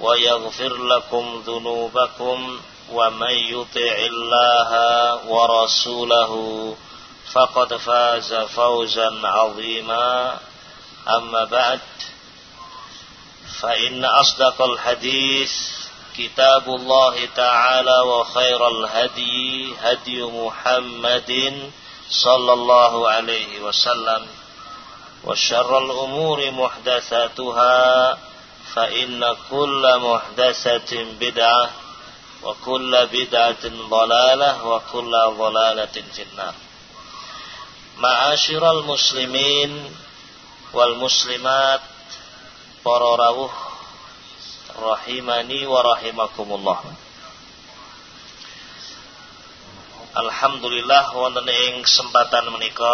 ويغفر لكم ذنوبكم ومن يطع الله ورسوله فقد فاز فوزا عظيما. أما بعد فإن أصدق الحديث كتاب الله تعالى وخير الهدي هدي محمد صلى الله عليه وسلم. وشر الأمور محدثاتها فإن كل محدثة بدعة وكل بدعة ضلالة وكل ضلالة في النار معاشر المسلمين والمسلمات para rawuh rahimani wa rahimakumullah Alhamdulillah wonten ing kesempatan menika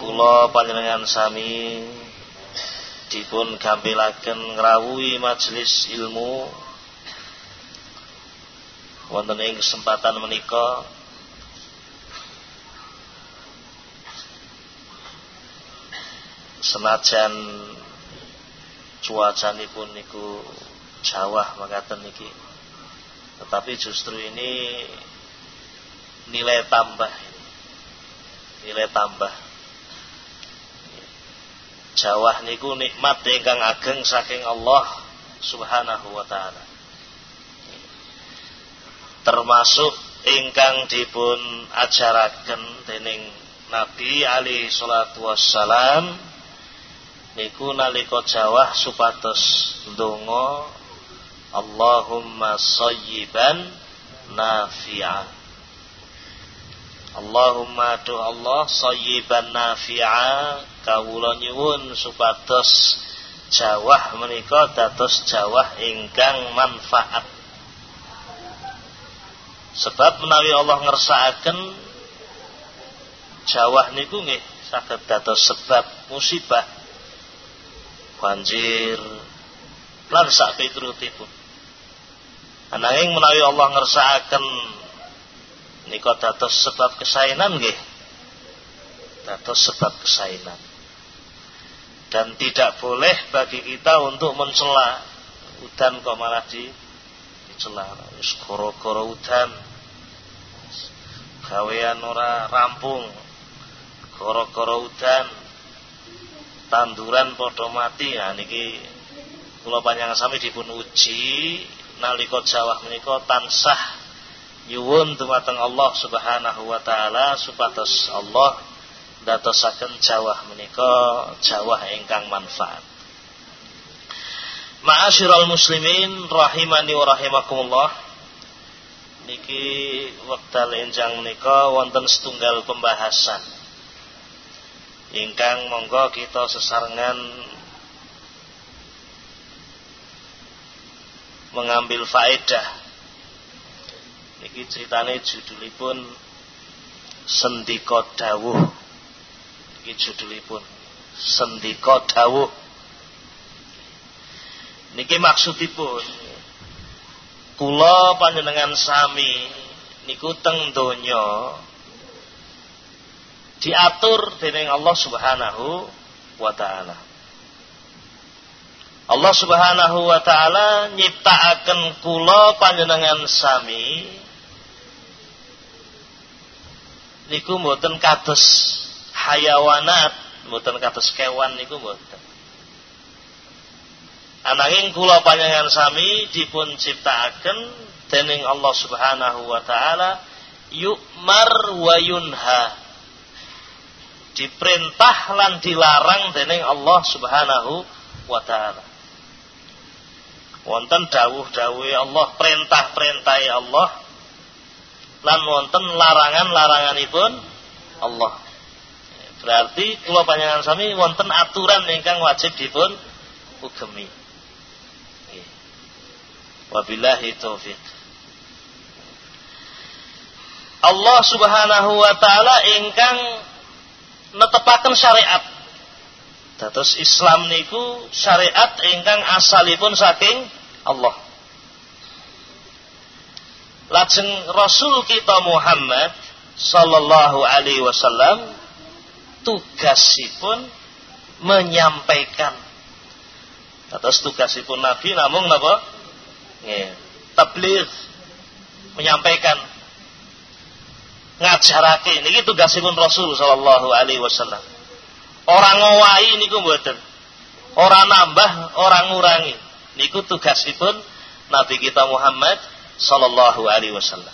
kula panjenengan sami dipun gampilaken ngrawuhi majelis ilmu wonten ing kesempatan menika senajan cuacanipun niku Jawa makaten niki. Tetapi justru ini nilai tambah. Nilai tambah. Jawa niku nikmat ingkang ageng saking Allah Subhanahu wa taala. Termasuk ingkang dipun ajaraken dening Nabi alaihi salatu wassalam niku nalika jawah supados ndonga Allahumma sayyiban nafi'a Allahumma do Allah sayyiban nafi'a kawula nyuwun supados jawah menika dados jawah ingkang manfaat. Sebab menawi Allah ngersakaken jawah niku nggih saged dados sebab musibah banjir lan sak piturutipun ananging menawi Allah ngersakaken nika dados sebab kesainan nggih. Dados sebab kesainan dan tidak boleh bagi kita untuk mencela. Udan kok malah di dicela. Wis gara-gara udan. Gawean ora rampung. Gara-gara udan. Tanduran padha mati. Nah niki kula panjenengan sami dipun uji. Nalika jawah menika tansah nyuwun dumateng Allah Subhanahu wa taala supados Allah dadosaken jawah menika jawah ingkang manfaat. Ma'asyiral muslimin rahimani wa rahimakumullah. Niki wekdal enjang menika wonten setunggal pembahasan. Ingkang monggo kita sesarengan mengambil faedah. Niki ceritane judulipun Sendika Dawuh iki judulipun Sendika Dawuh niki maksudipun kula panjenengan sami niku teng donya diatur dening Allah Subhanahu wa taala. Allah Subhanahu wa taala nyiptakaken kula panjenengan sami niku mboten kados hayawanat, mboten kados kewan niku mboten. Ananging kula panjenengan sami dipun ciptakaken dening Allah Subhanahu wa taala yukmar wa yunha diperintah lan dilarang dening Allah Subhanahu wa taala. Wonten dawuh-dawuhe Allah, perintah-perintah Allah lan wonten larangan-laranganipun Allah. Berarti kula panjenengan sami wonten aturan ingkang wajib dipun ugemi. Wabillahi taufik. Allah Subhanahu wa taala ingkang netepaken syariat. Dados Islam niku syariat ingkang asalipun saking Allah. Lajeng Rasul kita Muhammad sallallahu alaihi wasallam tugasipun menyampaikan. Dados tugasipun Nabi namung napa? Nggih, tabligh menyampaikan ngajarake niki tugasipun Rasul sallallahu alaihi wasallam. Orang ngowahi niku mboten. Ora nambah, orang ngurangi. Niku tugasipun Nabi kita Muhammad sallallahu alaihi wasallam.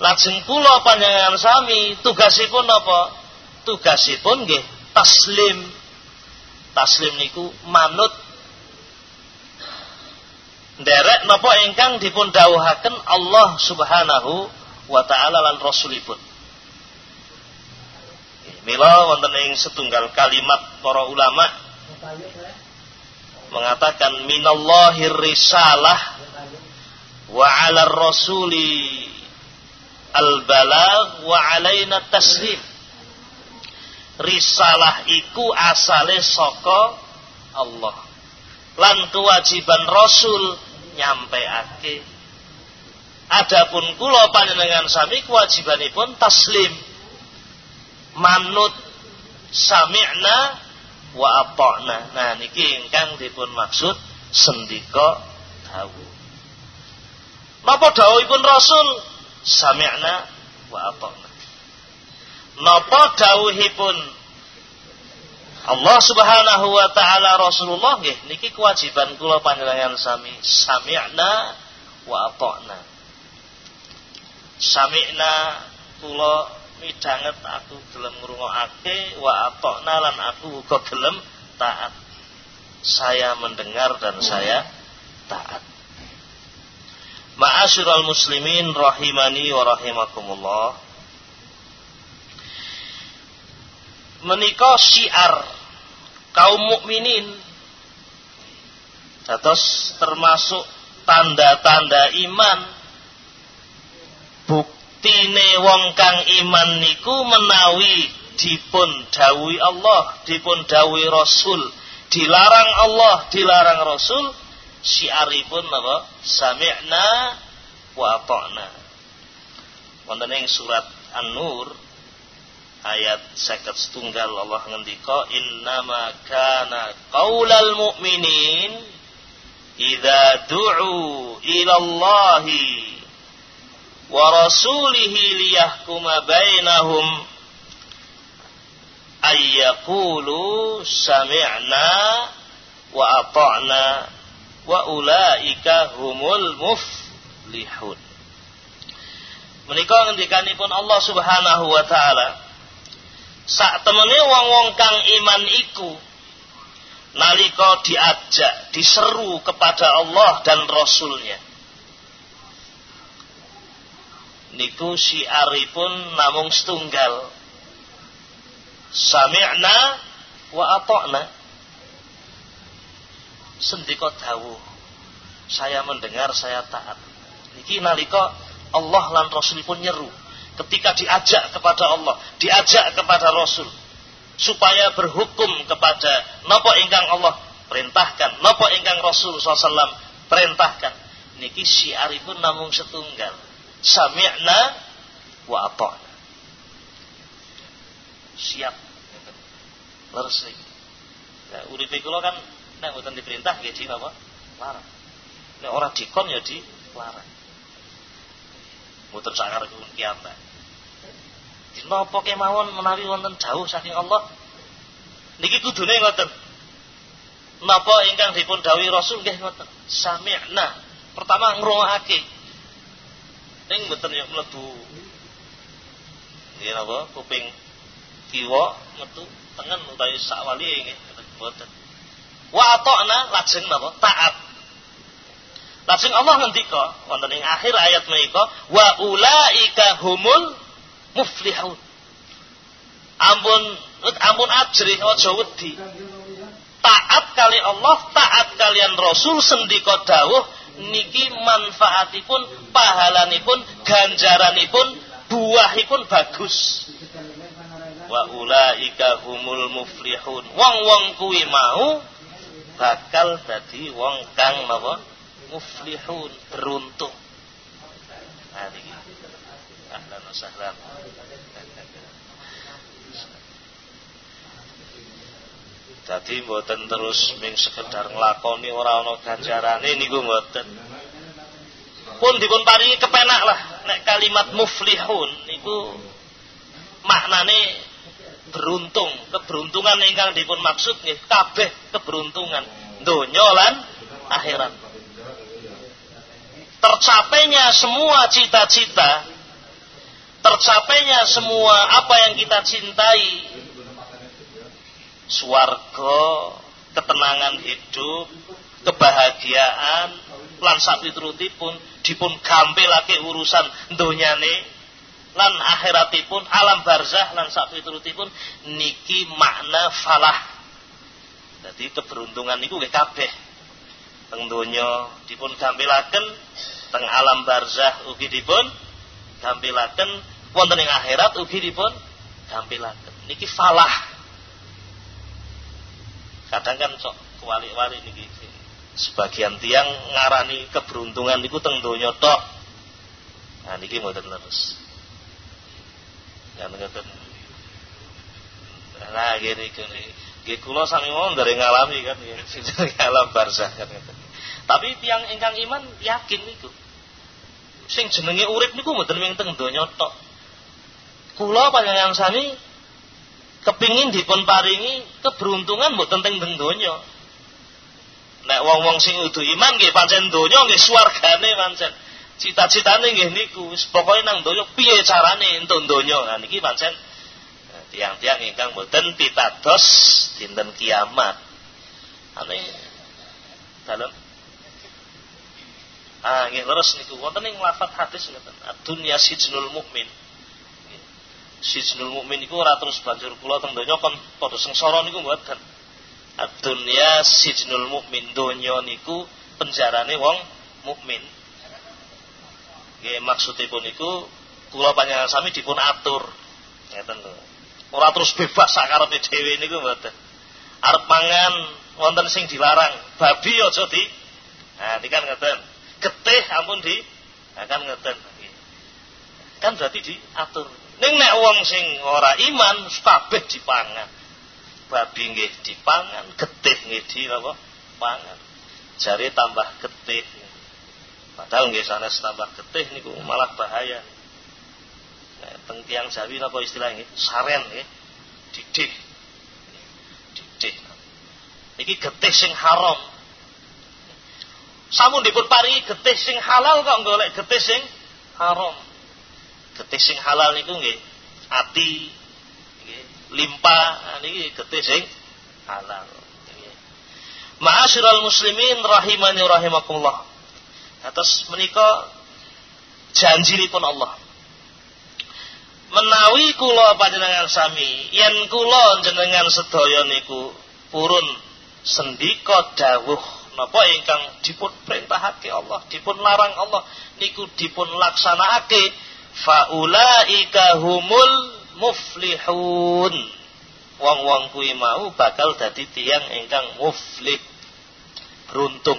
Lajeng kula panjenengan sami tugasipun apa? Tugasipun nggih taslim. Taslim niku manut nderek napa ingkang dipun dawuhaken Allah Subhanahu wa taala lan rasulipun. Mila wonten ing setunggal kalimat para ulama mengatakan minallahir risalah wa 'ala rasuli al balagh wa 'alaina taslim. Risalah iku asale saka Allah. Lan kewajiban rasul nyampeake Adapun kula panjenengan sami kewajibanipun taslim. Manut sami'na wa ata'na. Nah niki ingkang dipun maksud sendika dawuh. Napa dawuhipun Rasul? Sami'na wa ata'na. Napa dawuhipun? Allah Subhanahu wa taala Rasulullah nggih niki kewajiban kula panjenengan sami sami'na wa ata'na. Sami'na kula midanget aku gelem ngrungokake wa atokna lan aku uga gelem taat. Saya mendengar dan saya taat. Ma'asyiral muslimin rahimani wa rahimakumullah Menika syiar kaum mukminin Dados termasuk tanda-tanda iman buktine wong kang iman niku menawi dipun dawuhi Allah, dipun dawuhi Rasul, dilarang Allah, dilarang Rasul, syiaripun napa? Sami'na wa ata'na. Wonten ing surat An-Nur ayat 50 setunggal Allah ngendika innama kana qaulal mu'minin idza du'u ila Allahi wa rasulihi liyahkuma bainahum ayyaqulu sami'na wa ata'na wa ulaika humul muflihun. Menika ngendikanipun Allah Subhanahu wa taala sak temene wong-wong kang iman iku nalika diajak diseru kepada Allah dan Rasulnya niku syiaripun namung setunggal Sami'na wa ata'na. Sendika dawuh. Saya mendengar, saya taat. Niki nalika Allah lan Rasulipun nyeru ketika diajak kepada Allah, diajak kepada Rasul supaya berhukum kepada napa ingkang Allah perintahkan, napa ingkang Rasul SAW perintahkan. Niki syiaripun namung setunggal. Sami'na wa ata'na. Siap. Leres niki. Nah, kan mboten diperintah nggih di napa? Larang. Nek ora dikon ya dilarang. Muter sakar pun kiamat. Napa kemawon menawi wonten jauh saking Allah? Niki kudune ngoten. Napa ingkang dipun dawuhi Rasul nggih ngoten. Sami'na. Pertama ngrungokake. Ning mboten yo mlebu. Nggih napa kuping kiwa metu tengen utawi sak wali nggih mboten. Wa ata'na lajeng napa? Taat. Lajeng Allah ngendika wonten ing akhir ayat menika wa ulaika humul muflihun. Ampun ampun ajri aja wedi. Taat kali Allah, taat kalian Rasul sendika dawuh niki manfaatipun, pahalanipun, ganjaranipun, buahipun bagus. Wa ulaika humul muflihun. Wong-wong kuwi mau bakal dadi wong kang napa? Muflihun, beruntung. Nah niki ahlan wa sahlan. Dadi mboten terus ming sekedar nglakoni ora ana ganjarane niku mboten. Pun dipun paringi kepenak lah nek kalimat muflihun niku maknane beruntung, keberuntungan ingkang dipun maksud nggih kabeh keberuntungan donya lan akhirat. Tercapainya semua cita-cita tercapainya semua apa yang kita cintai swarga ketenangan hidup kebahagiaan lan sapiturutipun dipun gampilake urusan donyane lan akhiratipun alam barzah lan sapiturutipun niki makna falah. Jadi keberuntungan nggih kabeh teng donya dipun gampilaken teng alam barzah ugi dipun gampilaken wonten ing akhirat ugi dipun gampilaken. Niki falah. Kadang kan sok kuali-wali niki sebagian tiang ngarani keberuntungan niku teng donya tok. Nah niki mboten terus. Kan ngoten. Lah gini gini. Kula sami mawon dari ngalami kan ya, alam barzah kan. Tapi tiang ingkang iman yakin niku sing jenenge urip niku mboten wing teng donya tok. Kula panjenengan sami kepingin dipun paringi keberuntungan mboten teng teng donya. Nek wong-wong sing udu iman nggih pancen donya nggih swargane pancen. Cita-citane nggih niku pokoke nang donya piye carane entuk donya. Nah niki pancen tiang-tiang ingkang mboten pitados dinten kiamat. Ane dalam Ah nggih leres niku wonten ing lafaz hadis ngoten. Ad-dunya sijnul mukmin. Sijnul mukmin niku ora terus banjur kula teng donya kon padha sengsara niku mboten. Ad-dunya sijnul mukmin. Donya niku penjarane wong mukmin. Nggih maksudipun niku kula panjenengan sami dipun atur. Ngeten lho. Ora terus bebas sakarepe dhewe niku mboten. Arep mangan wonten sing dilarang, babi aja di. Nah, ini kan ngeten. Getih ampun di. Akan ngeten. Kan berarti diatur. Ning nek wong sing ora iman kabeh dipangan. Babi nggih dipangan getih nggih di apa? Pangan. Jari tambah getih. Padahal nggih sanes tambah getih niku malah bahaya. nah, teng tiang Jawi napa istilahnya saren nggih didih didih iki getih sing haram samun dipun paringi getih sing halal kok golek getih sing haram. Getih sing halal niku nggih ati limpa niki getih sing halal. Ma'asyiral muslimin rahimani rahimakumullah. Atas menika janjinipun Allah. Menawi kula panjenengan sami yen kula jenengan sedaya niku purun sendika dawuh napa ingkang dipun perintahake Allah dipun larang Allah niku dipun laksanakake faulaika humul muflihun. Wong-wong kuwi mau bakal dadi tiang ingkang muflih beruntung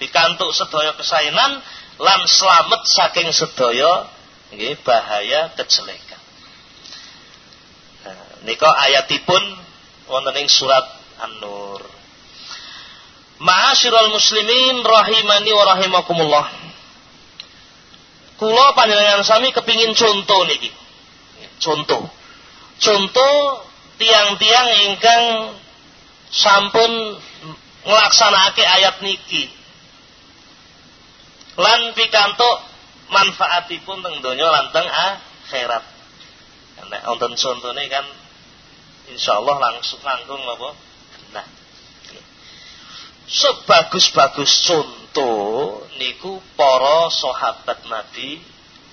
pikantuk sedaya kesainan lan selamat saking sedaya bahaya kejelekan. Nah, nika ayatipun wonten ing surat An-Nur. Ma'asyiral muslimin rahimani wa rahimakumullah. Kula panjenengan sami kepingin contoh niki. Contoh. Contoh tiang-tiang ingkang sampun nglaksanakake ayat niki. Lan pikantuk manfaatipun teng donya lan teng akhirat. Nek wonten contone kan insyaallah langsung langkung apa? Nah. Sebagus-bagus contoh niku para sahabat Nabi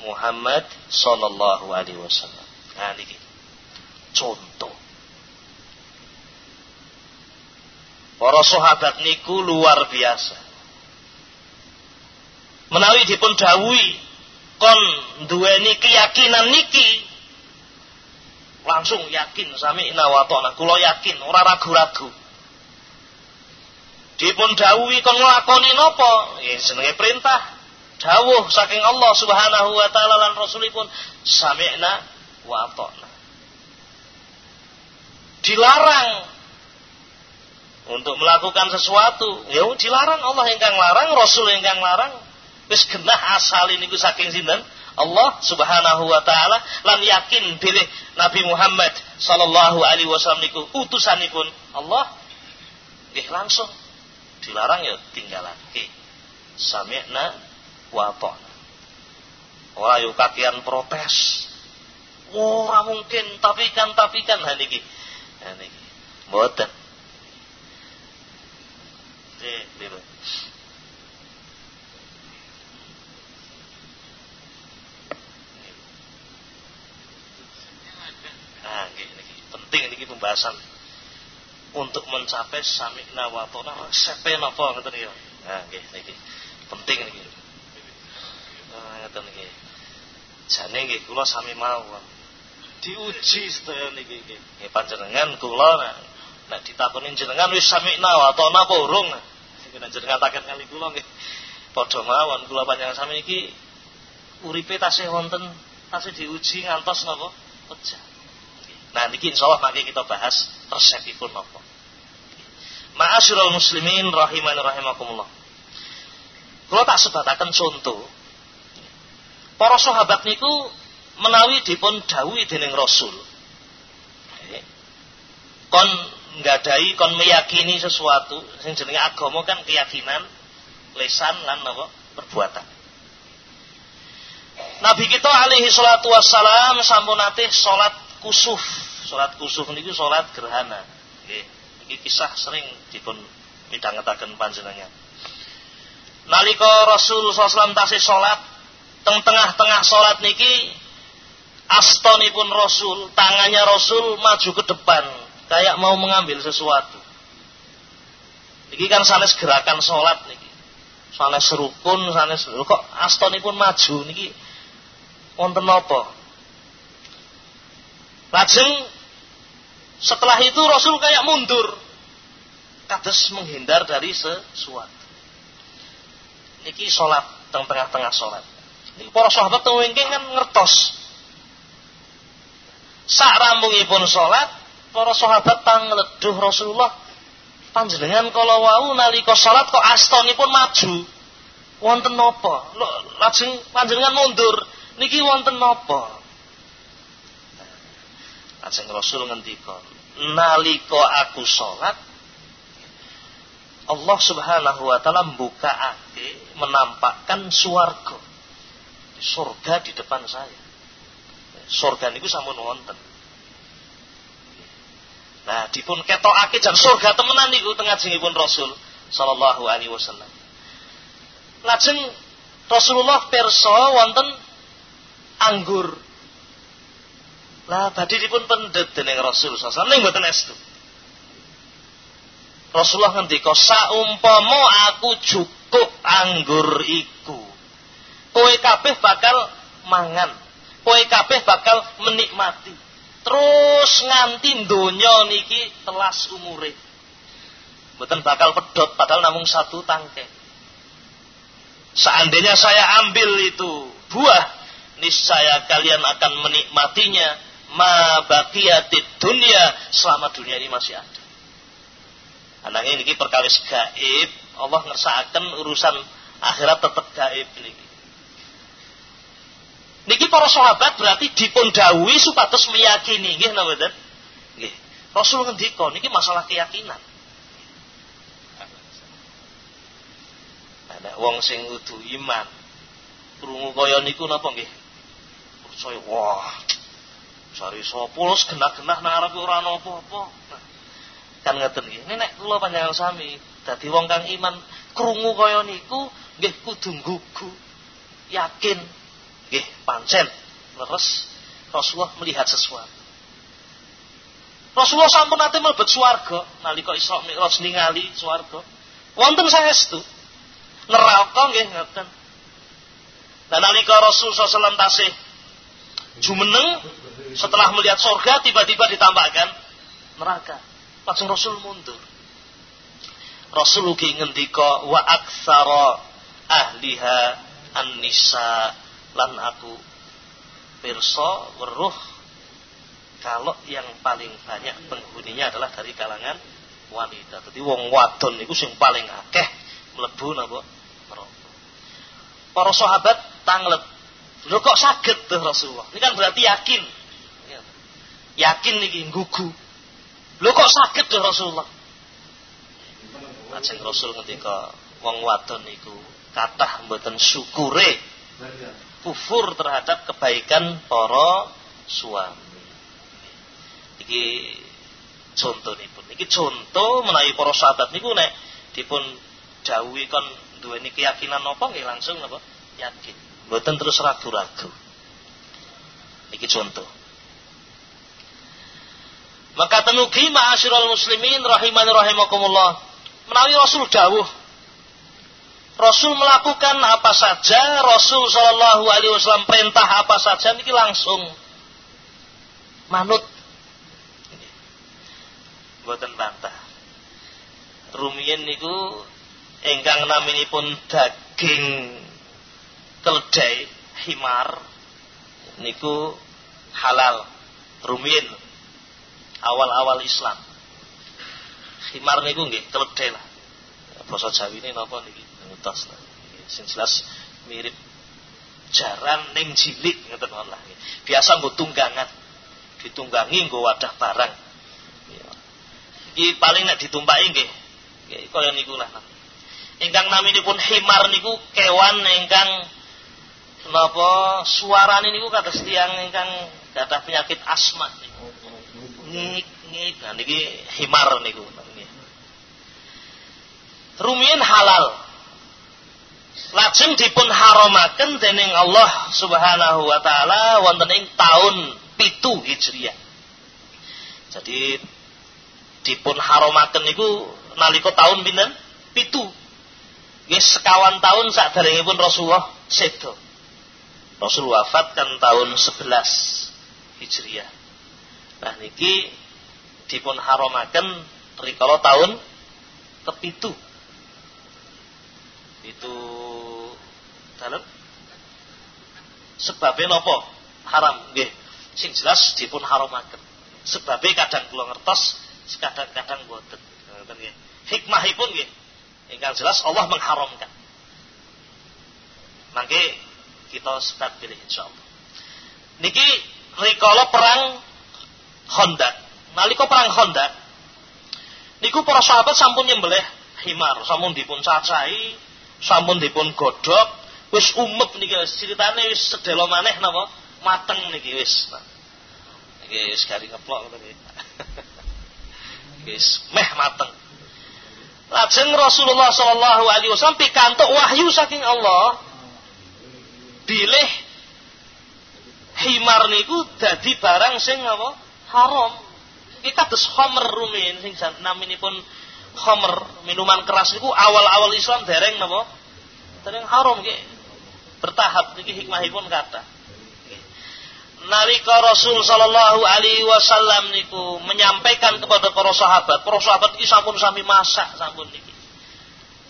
Muhammad sallallahu alaihi wasallam. Nah niki contoh. Para sahabat niku luar biasa. Menawi dipun dawuhi kon duweni keyakinan niki langsung yakin sami nawatona kula yakin ora ragu-ragu. Dipun dawuhi kon nglakoni napa ya jenenge perintah. Dawuh saking Allah Subhanahu wa taala lan rasulipun sami'na wa ata'na. Dilarang untuk melakukan sesuatu. Ya dilarang. Allah ingkang larang rasul ingkang larang wis genah asal niku saking sinten? Allah Subhanahu wa taala lan yakin bilih Nabi Muhammad sallallahu alaihi wasallam niku utusanipun Allah nggih langsung. Dilarang ya tinggalake sami'na wa ta'na ora yo kakian protes. Ora mungkin tapi kan tapi kan. Ha niki. Ha niki. Mboten eh, Nah, ini penting ini pembahasan untuk mencapai samikna wa ta'na sepe napa ngoten ya. Nah, nggih niki. Penting niki. Nah, ngoten niki. Jane nggih kula sami mawon. Diuji sedaya niki nggih. Nggih panjenengan kula nek nek ditakoni jenengan wis samikna wa ta'na apa urung? Nek jenengan takon kali kula nggih. Padha mawon kula panjenengan sami iki uripe tasih wonten tasih diuji ngantos napa? Pecah. Nah niki insyaallah nanti kita bahas resepipun napa. Ma'asyiral muslimin rahiman rahimakumullah. Kalau tak sebatakan contoh. Para sahabat niku menawi dipun dawuhi dening Rasul. Kon nggadahi kon meyakini sesuatu sing jenenge agama kan keyakinan lesan lan napa perbuatan. Nabi kita alaihi salatu wassalam sampun nate salat kusuf. Salat kusuf niku salat gerhana. Nggih, iki kisah sering dipun midhangetaken panjenengan. Nalika Rasul sallallahu tasih salat teng tengah-tengah salat niki astonipun Rasul, tangannya Rasul maju ke depan kayak mau mengambil sesuatu. Niki kan sanes gerakan salat niki. Sanes rukun, sanes kok astonipun maju niki wonten napa? Lajeng setelah itu Rasul kayak mundur. Kades menghindar dari sesuatu. Niki sholat teng tengah-tengah sholat. Niki para sahabat teng kan ngertos. Sak pun sholat, para sahabat tang leduh Rasulullah panjenengan kalau wau nalika salat kok astonipun maju. Wonten napa? Lajeng panjenengan mundur. Niki wonten napa? Ajeng Rasul ngendika, nalika aku salat Allah Subhanahu wa taala mbukaake menampakkan swarga. Surga di depan saya. Surga niku sampun wonten. Nah, dipun ketokake jam surga temenan niku tengah jengipun Rasul sallallahu alaihi wasallam. Lajeng Rasulullah perso wonten anggur Lah badhe dipun pendet dening Rasul sallallahu alaihi wasallam. Estu. Rasulullah ngendika saumpama aku cukup anggur iku. Kowe kabeh bakal mangan. Kowe kabeh bakal menikmati. Terus nganti donya niki telas umure. Mboten bakal pedot padahal namung satu tangke. Seandainya saya ambil itu buah niscaya kalian akan menikmatinya ma baqiyatid dunia selama dunia ini masih ada Anangnya ini perkawis gaib, Allah ngersakaken urusan akhirat tetap gaib niki. Niki para sahabat berarti dipun dawuhi supados meyakini, nggih napa mboten? Nggih. Rasul ngendika niki masalah keyakinan. Ada wong sing kudu iman. Krungu kaya niku napa nggih? Percaya wah. Sari sapa genah-genah nang arep ora ana apa-apa. Kan ngeten nggih nek kula panjenengan sami dadi wong kang iman krungu kaya niku nggih kudu gugu yakin nggih pancen. Leres Rasulullah melihat sesuatu. Rasulullah sampun nate mlebet swarga nalika Isra Mi'raj ningali swarga. Wonten saestu? Neraka nggih ngoten Dan nalika Rasul SAW tasih jumeneng setelah melihat surga tiba-tiba ditambahkan neraka Langsung Rasul mundur. Rasul ugi ngendika wa aksara ahliha an-nisa lan aku pirsa weruh kalau yang paling banyak penghuninya adalah dari kalangan wanita. Jadi wong wadon itu sing paling akeh mlebu napa neraka. Para sahabat tanglet. Lho kok saged tuh Rasulullah? Ini kan berarti yakin. Yakin niki gugu. Lho kok sakit tuh Rasulullah? Lajeng Rasul ketika wong wadon niku kathah mboten syukure kufur terhadap kebaikan para suami. Iki contoh pun. Iki contoh menawi para sahabat niku nek dipun dawuhi kon duweni keyakinan apa nggih langsung apa? Yakin. Mboten terus ragu-ragu. Iki contoh. Maka tenugi ma'asyiral muslimin rahiman rahimakumullah. Menawi Rasul dawuh Rasul melakukan apa saja, Rasul Shallallahu Alaihi Wasallam perintah apa saja, niki langsung manut. Buatan bantah. Rumiyin niku engkang pun daging keledai himar niku halal. Rumiyin awal-awal Islam. Khimar niku nggih keledai lah. Basa Jawi ini napa niki ngutos lah. Sing jelas mirip jaran ning jilik ngoten lah. Biasa nggo tunggangan. Ditunggangi nggo wadah barang. Iki paling nek ditumpaki nggih kaya niku lah. Ingkang naminipun himar niku kewan ingkang napa suarane niku kados tiyang ingkang gadah penyakit asma niku ngik ngik nah niki himar niku rumiyin halal lajeng dipun haramaken dening Allah Subhanahu wa taala wonten ing taun pitu Hijriah. Jadi dipun haramaken niku nalika taun pinten? Pitu. Nggih sekawan tahun saderengipun Rasulullah sedo. Rasul wafat kan tahun 11 Hijriah. Nah niki dipun haramaken rikala tahun kepitu. Itu dalam sebabnya nopo haram nggih. Sing jelas dipun haramaken. Sebabnya kadang kula ngertos kadang-kadang boten ngoten nggih. Hikmahipun nggih. Ingkang jelas Allah mengharamkan. Mangke kita sebat pilih insyaallah niki rikala perang Honda. Nalika perang Honda, niku para sahabat sampun nyembelih himar, sampun dipun cacai, sampun dipun godhog, wis umek niki ceritane wis sedelo maneh napa? Mateng niki wis. Niki wis gari ngeplok ngoten iki. Meh mateng. Lajeng Rasulullah sallallahu alaihi wasallam pikantuk wahyu saking Allah bilih himar niku dadi barang sing apa? Haram. Iki kados khamr rumin sing naminipun khamr, minuman keras niku awal-awal Islam dereng napa? Dereng haram nggih. Bertahap niki hikmahipun kata. Nalika Rasul sallallahu alaihi wasallam niku menyampaikan kepada para sahabat, para sahabat iki sampun sami masak sampun niki.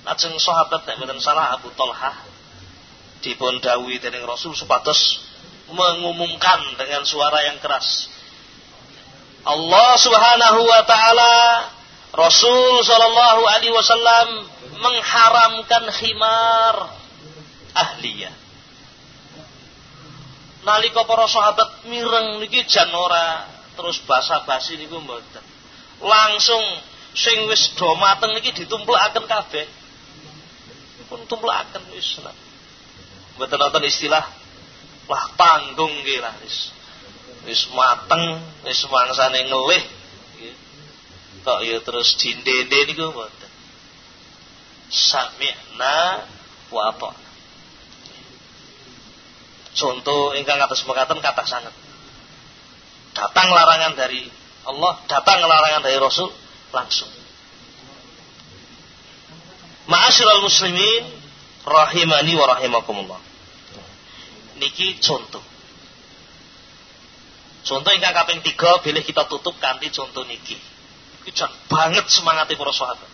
Lajeng sahabat nek mboten salah Abu Talhah dipun dawuhi dening Rasul supados mengumumkan dengan suara yang keras. Allah Subhanahu wa taala Rasul sallallahu alaihi wasallam mengharamkan khimar ahliyah. Nalika para sahabat mireng niki jan ora terus basa-basi niku mboten. Langsung sing wis do mateng niki ditumplakaken kabeh. Pun tumplakaken wis. Mboten nonton istilah lah panggung lah wis. Wis mateng, wis mangsane ngelih. Kok ya terus dindende niku mboten. Sami'na wa apa. Contoh ingkang atas mengatakan kata sangat. Datang larangan dari Allah, datang larangan dari Rasul langsung. Ma'asyiral muslimin rahimani wa rahimakumullah niki contoh. Contoh ingkang kaping tiga boleh kita tutup kanthi contoh niki. Iki banget semangatnya para sahabat.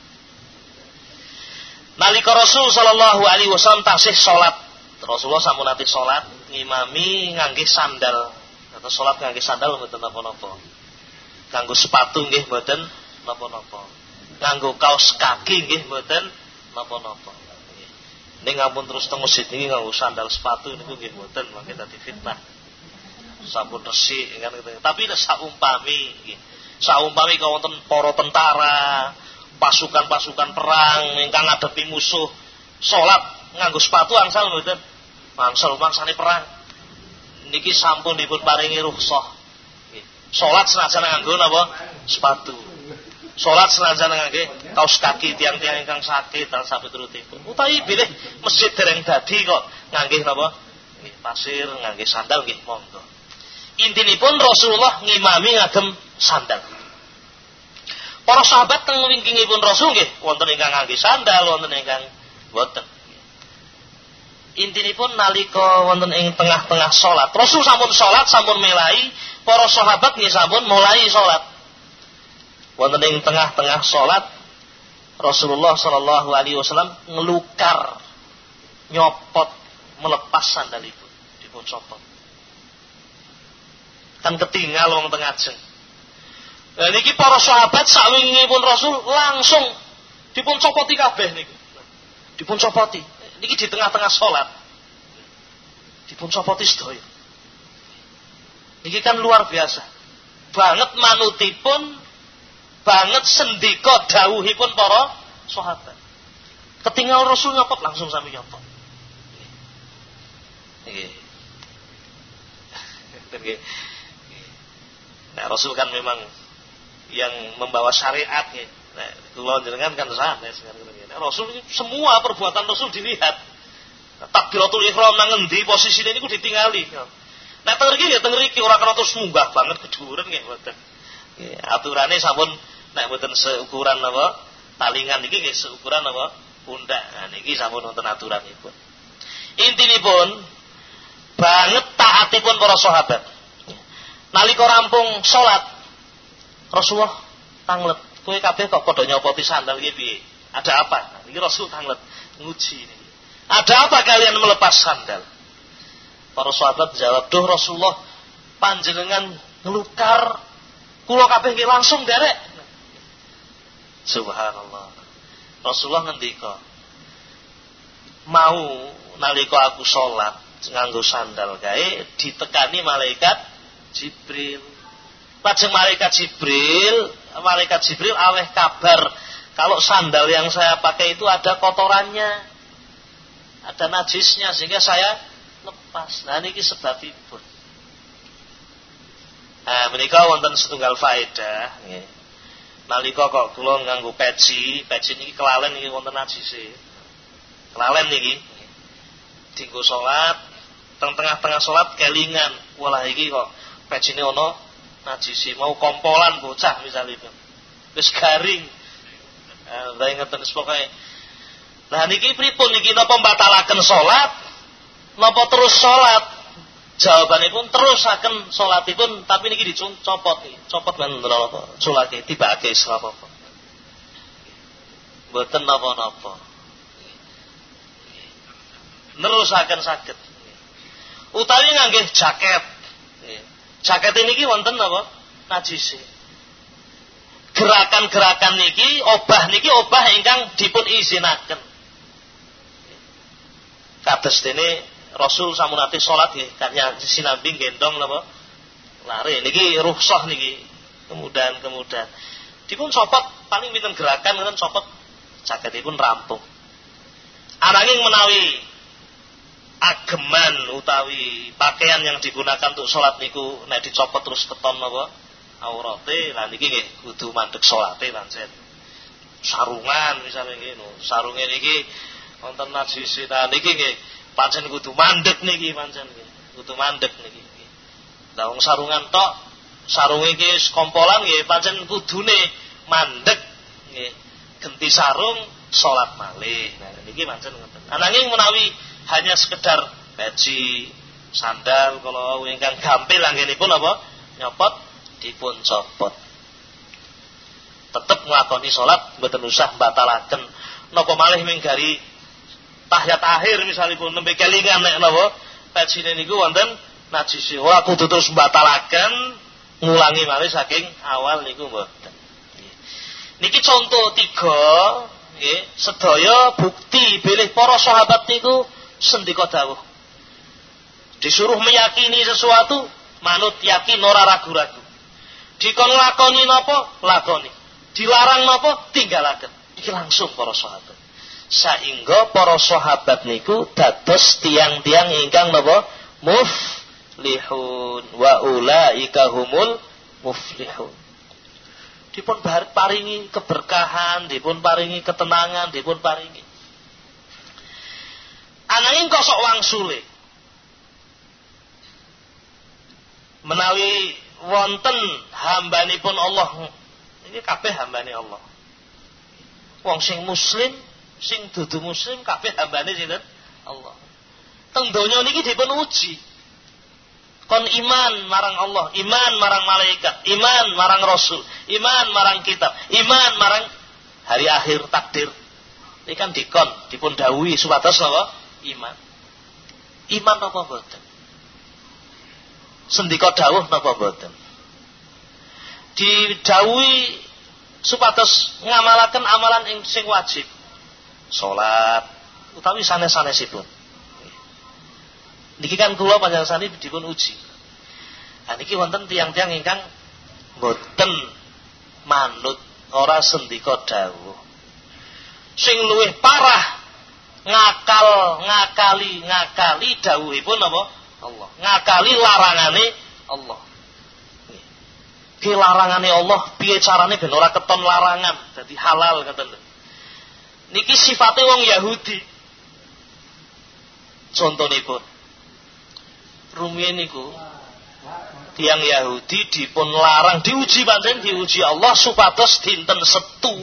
Nalika Rasul sallallahu alaihi wasallam tasih salat. Rasulullah sampun ati salat ngimami ngangge sandal. Atau salat ngangge sandal mboten napa-napa. Kanggo sepatu nggih mboten napa-napa. Nganggo kaos kaki nggih mboten napa-napa. Ini ngampun terus teng masjid ini nganggo sandal sepatu niku nggih mboten mangke dadi fitnah. Sampun resik kan gitu. Tapi saumpami nggih. Saumpami wonten para tentara, pasukan-pasukan perang ingkang ngadepi musuh salat nganggo sepatu angsal mboten. Angsal mangsane perang. Niki sampun dipun paringi rukhsah. Salat senajan nganggo napa? Sepatu. Sholat senajan ngangge kaos kaki tiang-tiang ingkang sakit dan sampai turutipun. Utawi bilih masjid dereng dadi kok ngangge napa? Nggih pasir, ngangge sandal nggih monggo. Intinipun Rasulullah ngimami ngagem sandal. Para sahabat teng wingkingipun Rasul nggih wonten ingkang ngangge sandal, wonten ingkang boten. Intinipun nalika wonten ing tengah-tengah salat, Rasul sampun salat, sampun melai, para sahabat nggih sampun mulai salat wonten ing tengah-tengah salat Rasulullah Shallallahu alaihi wasallam ngelukar nyopot melepas sandal itu dipun copot kan ketinggal wong tengah jeng Nah niki para sahabat pun Rasul langsung dipun copoti kabeh niku. Dipun copoti. Niki di tengah-tengah salat. Dipun copoti sedaya. Niki kan luar biasa. Banget manutipun banget sendika dawuhipun para sahabat. Ketinggal Rasul nyopot langsung sami nyopot. Nah, Rasul kan memang yang membawa syariat ya. Nah, kula jenengan kan sana nah, Rasul semua perbuatan Rasul dilihat. Nah, takbiratul ihram nang endi posisine niku ditingali. Nah, teng ya teng mriki ora kena terus munggah banget keduren nggih mboten. Aturane sampun nek seukuran apa talingan iki nggih seukuran apa pundak. Nah niki sampun wonten aturanipun. Intinipun banget taatipun para sahabat. Nalika rampung salat Rasulullah tanglet. Kowe kabeh kok padha nyopoti sandal iki piye? Ada apa? Niki Rasul tanglet nguji ini. Ada apa kalian melepas sandal? Para sahabat jawab, "Duh Rasulullah, panjenengan ngelukar kula kabeh langsung derek." Subhanallah. Rasulullah ngendika, mau nalika aku sholat nganggo sandal kae ditekani malaikat Jibril. Lajeng malaikat Jibril, malaikat Jibril aweh kabar kalau sandal yang saya pakai itu ada kotorannya, ada najisnya sehingga saya lepas. Nah ini sebabipun. Nah, menikah wonten setunggal faedah. Nggih nalika kok kula nganggo peci, peci niki kelalen niki wonten najise. Kelalen niki. Dinggo salat, teng tengah-tengah salat kelingan Walah iki kok pecine ana najisi mau kompolan bocah misalnya. Wis garing. Eh, Lah ngeten pokoke. Lah niki pripun niki napa mbatalaken salat? Napa terus salat? Jawabanipun terusaken salatipun tapi niki dicopot. Copot ben napa? Sulake tibake apa-apa. Mboten napa-napa. Nerusaken saged. Utawi ngangge jaket. Jaket ini wonten napa? Najise. Gerakan-gerakan niki, obah niki obah ingkang dipun izinaken. Kados dene Rasul samunate salat nggih kanya sinambi gendong napa? Lari niki rukhsah niki. Kemudian-kemudian dipun copot paling pinten gerakan ngoten copot jaketipun rampung. Ananging menawi ageman utawi pakaian yang digunakan untuk sholat niku nek dicopot terus keton napa aurate lah niki nggih kudu mandek salate pancen. Sarungan misalnya no. Sarunge niki wonten najis ta niki nggih pancen kudu mandek niki pancen. Kudu mandek niki. Lah wong sarungan tok sarunge iki kompolan nggih pancen kudune mandek nggih genti sarung salat malih. Nah niki pancen ngoten. Ananging menawi hanya sekedar peci, sandal kalau ingkang gampil anggenipun apa? Nyopot dipun copot. Tetep nglakoni salat mboten usah batalaken. Napa malih minggari tahiyat akhir misalipun nembe kelingan nek napa pecine niku wonten najis. Ora kudu terus batalaken ngulangi malih saking awal niku mboten. Niki contoh tiga, nggih, sedaya bukti bilih para sahabat niku sendika dawuh. Disuruh meyakini sesuatu, manut yakin ora ragu-ragu. Dikon lakoni napa? Lakoni. Dilarang napa? Tinggalaken. Iki langsung para sahabat. Saingga para sahabat niku dados tiang-tiang ingkang napa? Muflihun wa ulaika humul muflihun dipun paringi keberkahan, dipun paringi ketenangan, dipun paringi. Ananging kosok wangsule. Menawi wonten hambanipun Allah. Ini kabeh hambane Allah. Wong sing muslim, sing dudu muslim kabeh hambane sinten? Allah. Teng donya niki dipun uji kon iman marang Allah, iman marang malaikat, iman marang rasul, iman marang kitab, iman marang hari akhir takdir. Ini kan dikon, dipun dawuhi supados napa? Iman. Iman apa boten? Sendika dawuh napa boten? Didhawuhi supados ngamalaken amalan ing sing wajib. Salat utawi sanes-sanesipun. Niki kan kula panjenengan dipun uji. Nah niki wonten tiang-tiang ingkang boten manut ora sendika dawuh. Sing luwih parah ngakal ngakali ngakali dawuhipun apa? Allah. Ngakali larangane Allah. Ki larangane Allah piye carane ben ora keton larangan dadi halal ngoten Niki sifate wong Yahudi. Contonipun rumiyin niku tiang Yahudi dipun larang diuji pancen diuji Allah supados dinten setu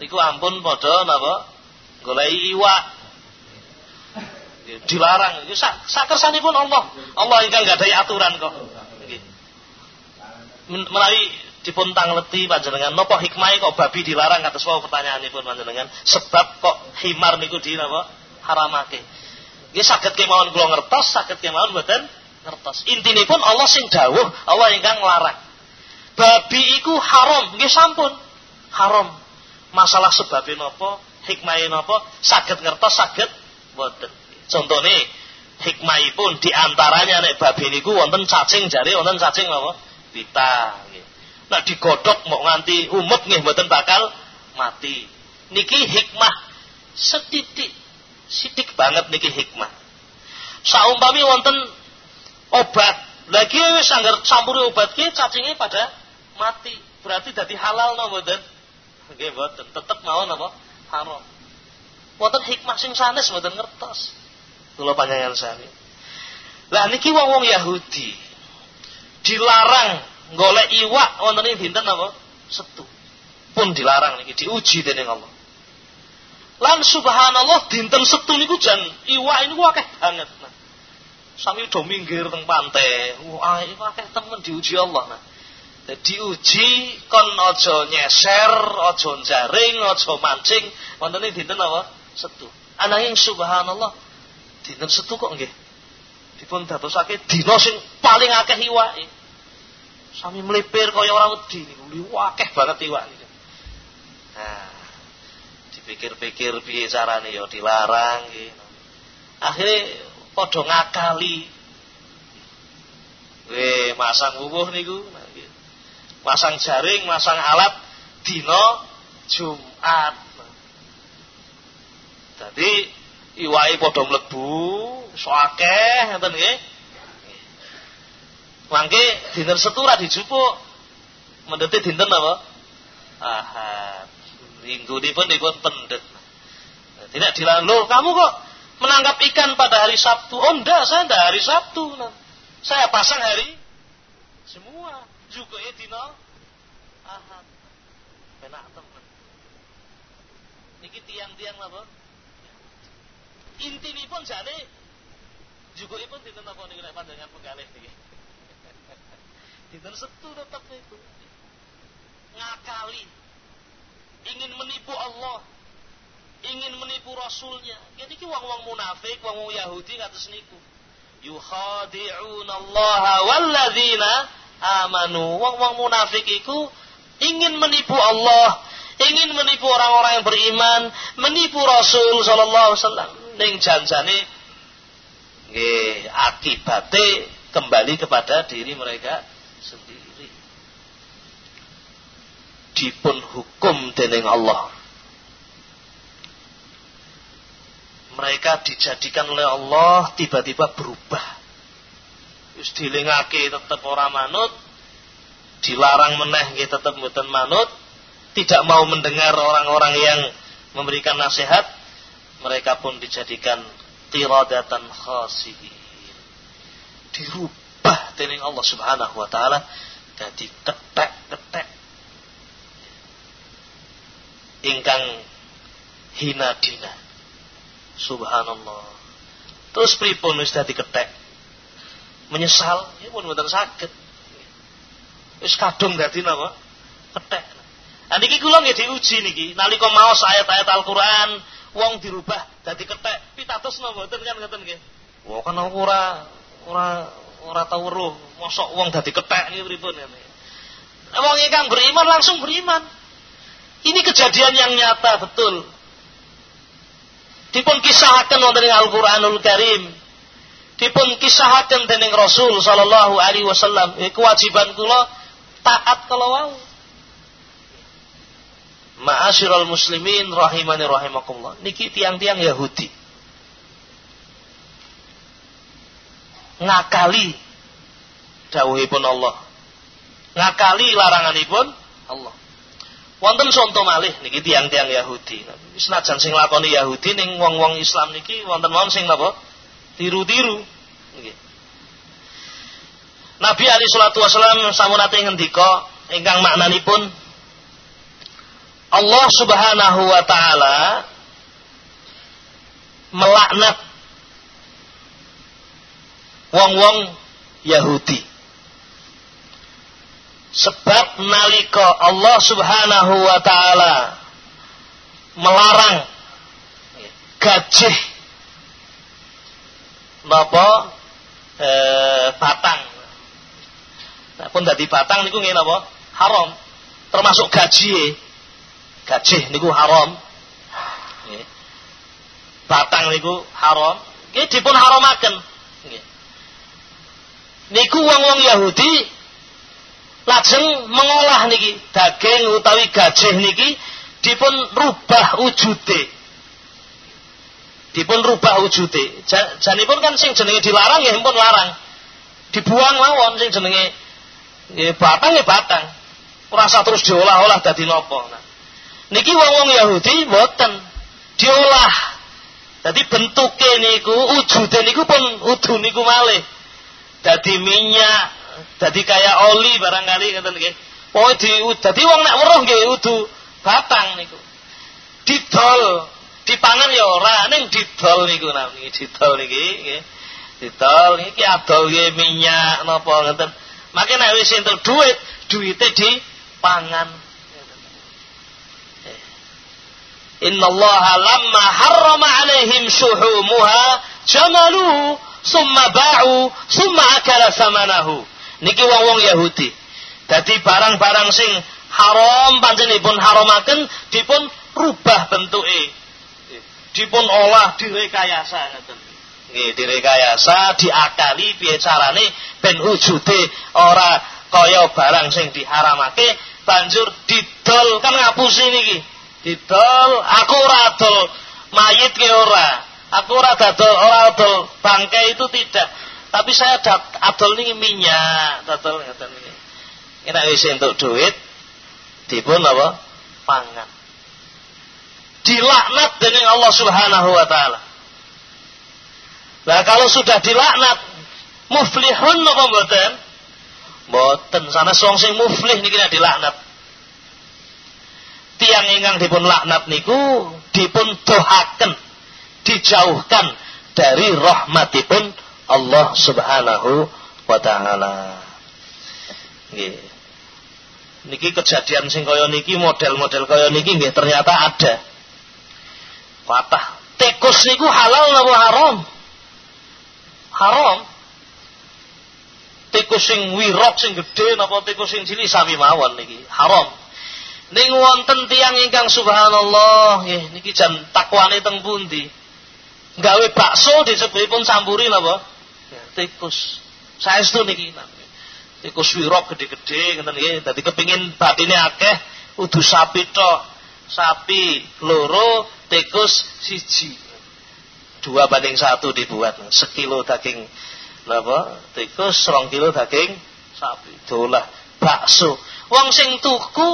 niku ampun padha napa goleki iwak dilarang. Itu sak sakersanipun Allah. Allah ingkang nggadahi aturan kok. Menawi dipun tangleti panjenengan napa hikmah kok babi dilarang kados wau pertanyaanipun panjenengan? Sebab kok himar niku di napa? Haramake. Nggih saged kemawon kula ngertos, saged kemawon mboten ngertos. Intinipun Allah sing dawuh, Allah ingkang nglarang. Babi iku haram, nggih sampun. Haram. Masalah sebabnya napa, hikmahe napa, saged ngertos, saged mboten. Contone hikmahipun di antaranya nek babi niku wonten cacing jare wonten cacing napa? Pita nggih. Digodhog mau nganti umut nggih mboten bakal mati. Niki hikmah setitik sidik banget niki hikmah. Saumpami wonten obat, lagi wis anggar campuri obat ki cacingnya pada mati. Berarti dadi halal no mboten? Nggih mboten, tetep mawon apa? Haram. Wonten hikmah sing sanes mboten ngertos. Kula panjenengan sami. Lah niki wong-wong Yahudi dilarang golek iwak wonten ing dinten apa? Setu. Pun dilarang niki diuji dening Allah. Lan subhanallah dinten Setu niku jan iwak ini akeh banget. Nah. Sami do minggir teng pantai. Wah, akeh temen diuji Allah. Nah. Diuji kon aja nyeser, aja jaring, aja mancing wonten dinten apa? Setu. Ananging subhanallah dinten Setu kok nggih dipun dadosake dina sing paling akeh iwake. Sami melipir kaya ora wedi niku. Akeh banget iwak niku. Nah, dipikir-pikir piye carane ya dilarang gitu. Akhirnya padha ngakali. Weh, masang wuwuh niku. Masang jaring, masang alat dina Jumat. Jadi iwai padha mlebu, so akeh ngoten nggih. Mangke dinten setu ra dijupuk. Mendete dinten apa? Pun dipun pendet. Tidak dilalu, kamu kok menangkap ikan pada hari Sabtu? Oh enggak, saya enggak hari Sabtu. Saya pasang hari semua. Juga ya dino ahad. Penak teman. Niki tiang-tiang apa? Inti pun jane juga pun dinten apa niki pandangan penggalih niki. Dinten Sabtu tetap itu. Ngakali ingin menipu Allah, ingin menipu Rasulnya. Jadi ki wong-wong munafik, wong-wong Yahudi ngatus niku. Yukhadi'un Allah walladzina amanu. Wong-wong munafik iku ingin menipu Allah, ingin menipu orang-orang yang beriman, menipu Rasul sallallahu alaihi wasallam. Ning akibate kembali kepada diri mereka sendiri dipun hukum dening Allah. Mereka dijadikan oleh Allah tiba-tiba berubah. Wis dilingake tetep ora manut, dilarang meneh nggih tetep mboten manut, tidak mau mendengar orang-orang yang memberikan nasihat, mereka pun dijadikan tiradatan khasihin. Dirubah dening Allah Subhanahu wa taala jadi ketek-ketek ingkang hina dina. Subhanallah. Terus pripun wis dadi ketek. Menyesal, ya pun mboten saged. Wis kadung dadi napa? Ketek. Nah niki kula nggih diuji niki, nalika maos ayat-ayat Al-Qur'an wong dirubah dadi ketek. Pitados napa mboten kan ngoten nggih. Wah kan ora ora ora tau weruh, mosok wong dadi ketek niki pripun ngene. Wong ingkang beriman langsung beriman. Ini kejadian yang nyata betul. Dipun kisahkan wonten Al-Qur'anul Karim. Dipun kisahkan dening Rasul sallallahu alaihi wasallam. Eh, kewajiban kula taat kalau wau. Ma'asyiral muslimin rahimani rahimakumullah. Niki tiang-tiang Yahudi. Ngakali dawuhipun Allah. Ngakali laranganipun Allah. Wonten contoh malih niki tiang-tiang Yahudi. Senajan sing lakoni Yahudi ning wong-wong Islam niki wonten wong sing napa? Tiru-tiru. Nabi Ali salatu wasallam samunate ngendika ingkang maknanipun Allah Subhanahu wa taala melaknat wong-wong Yahudi. Sebab nalika Allah Subhanahu wa taala melarang gajih napa e, batang. Nah, pun dadi batang niku nggih napa? Haram. Termasuk gaji. Gajih niku haram. Batang niku haram. Nggih dipun haramaken. Niku wong-wong Yahudi lajeng mengolah niki daging utawi gajih niki dipun rubah wujude dipun rubah wujude janipun kan sing jenenge dilarang ya pun larang. Dibuang mawon sing jenenge ya batang ya batang. Terus diolah-olah dadi nopo. Nah, niki wong-wong Yahudi boten diolah. Jadi bentuknya niku wujude niku pun udu niku malih. Dadi minyak, dadi kaya oli barangkali ngoten nggih. Oh di dadi wong nek weruh nggih udu batang niku. Didol, dipangan ya ora ning didol niku niki didol niki nggih. Didol niki adol nggih minyak napa ngoten. Maka nek wis entuk duit, duite dipangan. Inna Allah lamma harrama alaihim syuhumuha jamaluhu summa ba'u summa akala samanahu. Niki wong-wong Yahudi. Dadi barang-barang sing haram panjenipun haramaken dipun rubah bentuke. Dipun olah direkayasa ngoten. Nggih, direkayasa, diakali piye carane ben wujude ora kaya barang sing diharamake banjur didol kan ngapusi niki. Didol aku ora adol mayit ke ora. Aku ora dadol ora adol bangkai itu tidak. Tapi saya dat, adol niki minyak, adol ngoten niki. Nek wis entuk duit dipun apa? Pangan. Dilaknat dengan Allah Subhanahu wa taala. Nah kalau sudah dilaknat, muflihun apa mboten? Mboten, sana wong sing muflih niki nek dilaknat. Tiang ingkang dipun laknat niku dipun dohaken, dijauhkan dari rahmatipun Allah Subhanahu wa taala. Niki kejadian sing kaya niki model-model kaya niki nggih ternyata ada. Patah. Tikus niku halal napa haram? haram. Tikus sing wirok sing gede napa tikus sing cilik sami mawon niki haram. Ning wonten tiyang ingkang subhanallah nggih niki jan takwane teng pundi. Gawe bakso disebutipun sampuri napa? Ya, tikus. Saestu niki. Tikus wirok gede-gede ngoten nggih. Dadi kepingin batine akeh udu sapi tok. Sapi loro, tikus siji. Dua banding satu dibuat. Sekilo daging apa? Tikus serong kilo daging sapi. Itulah bakso. Wong sing tuku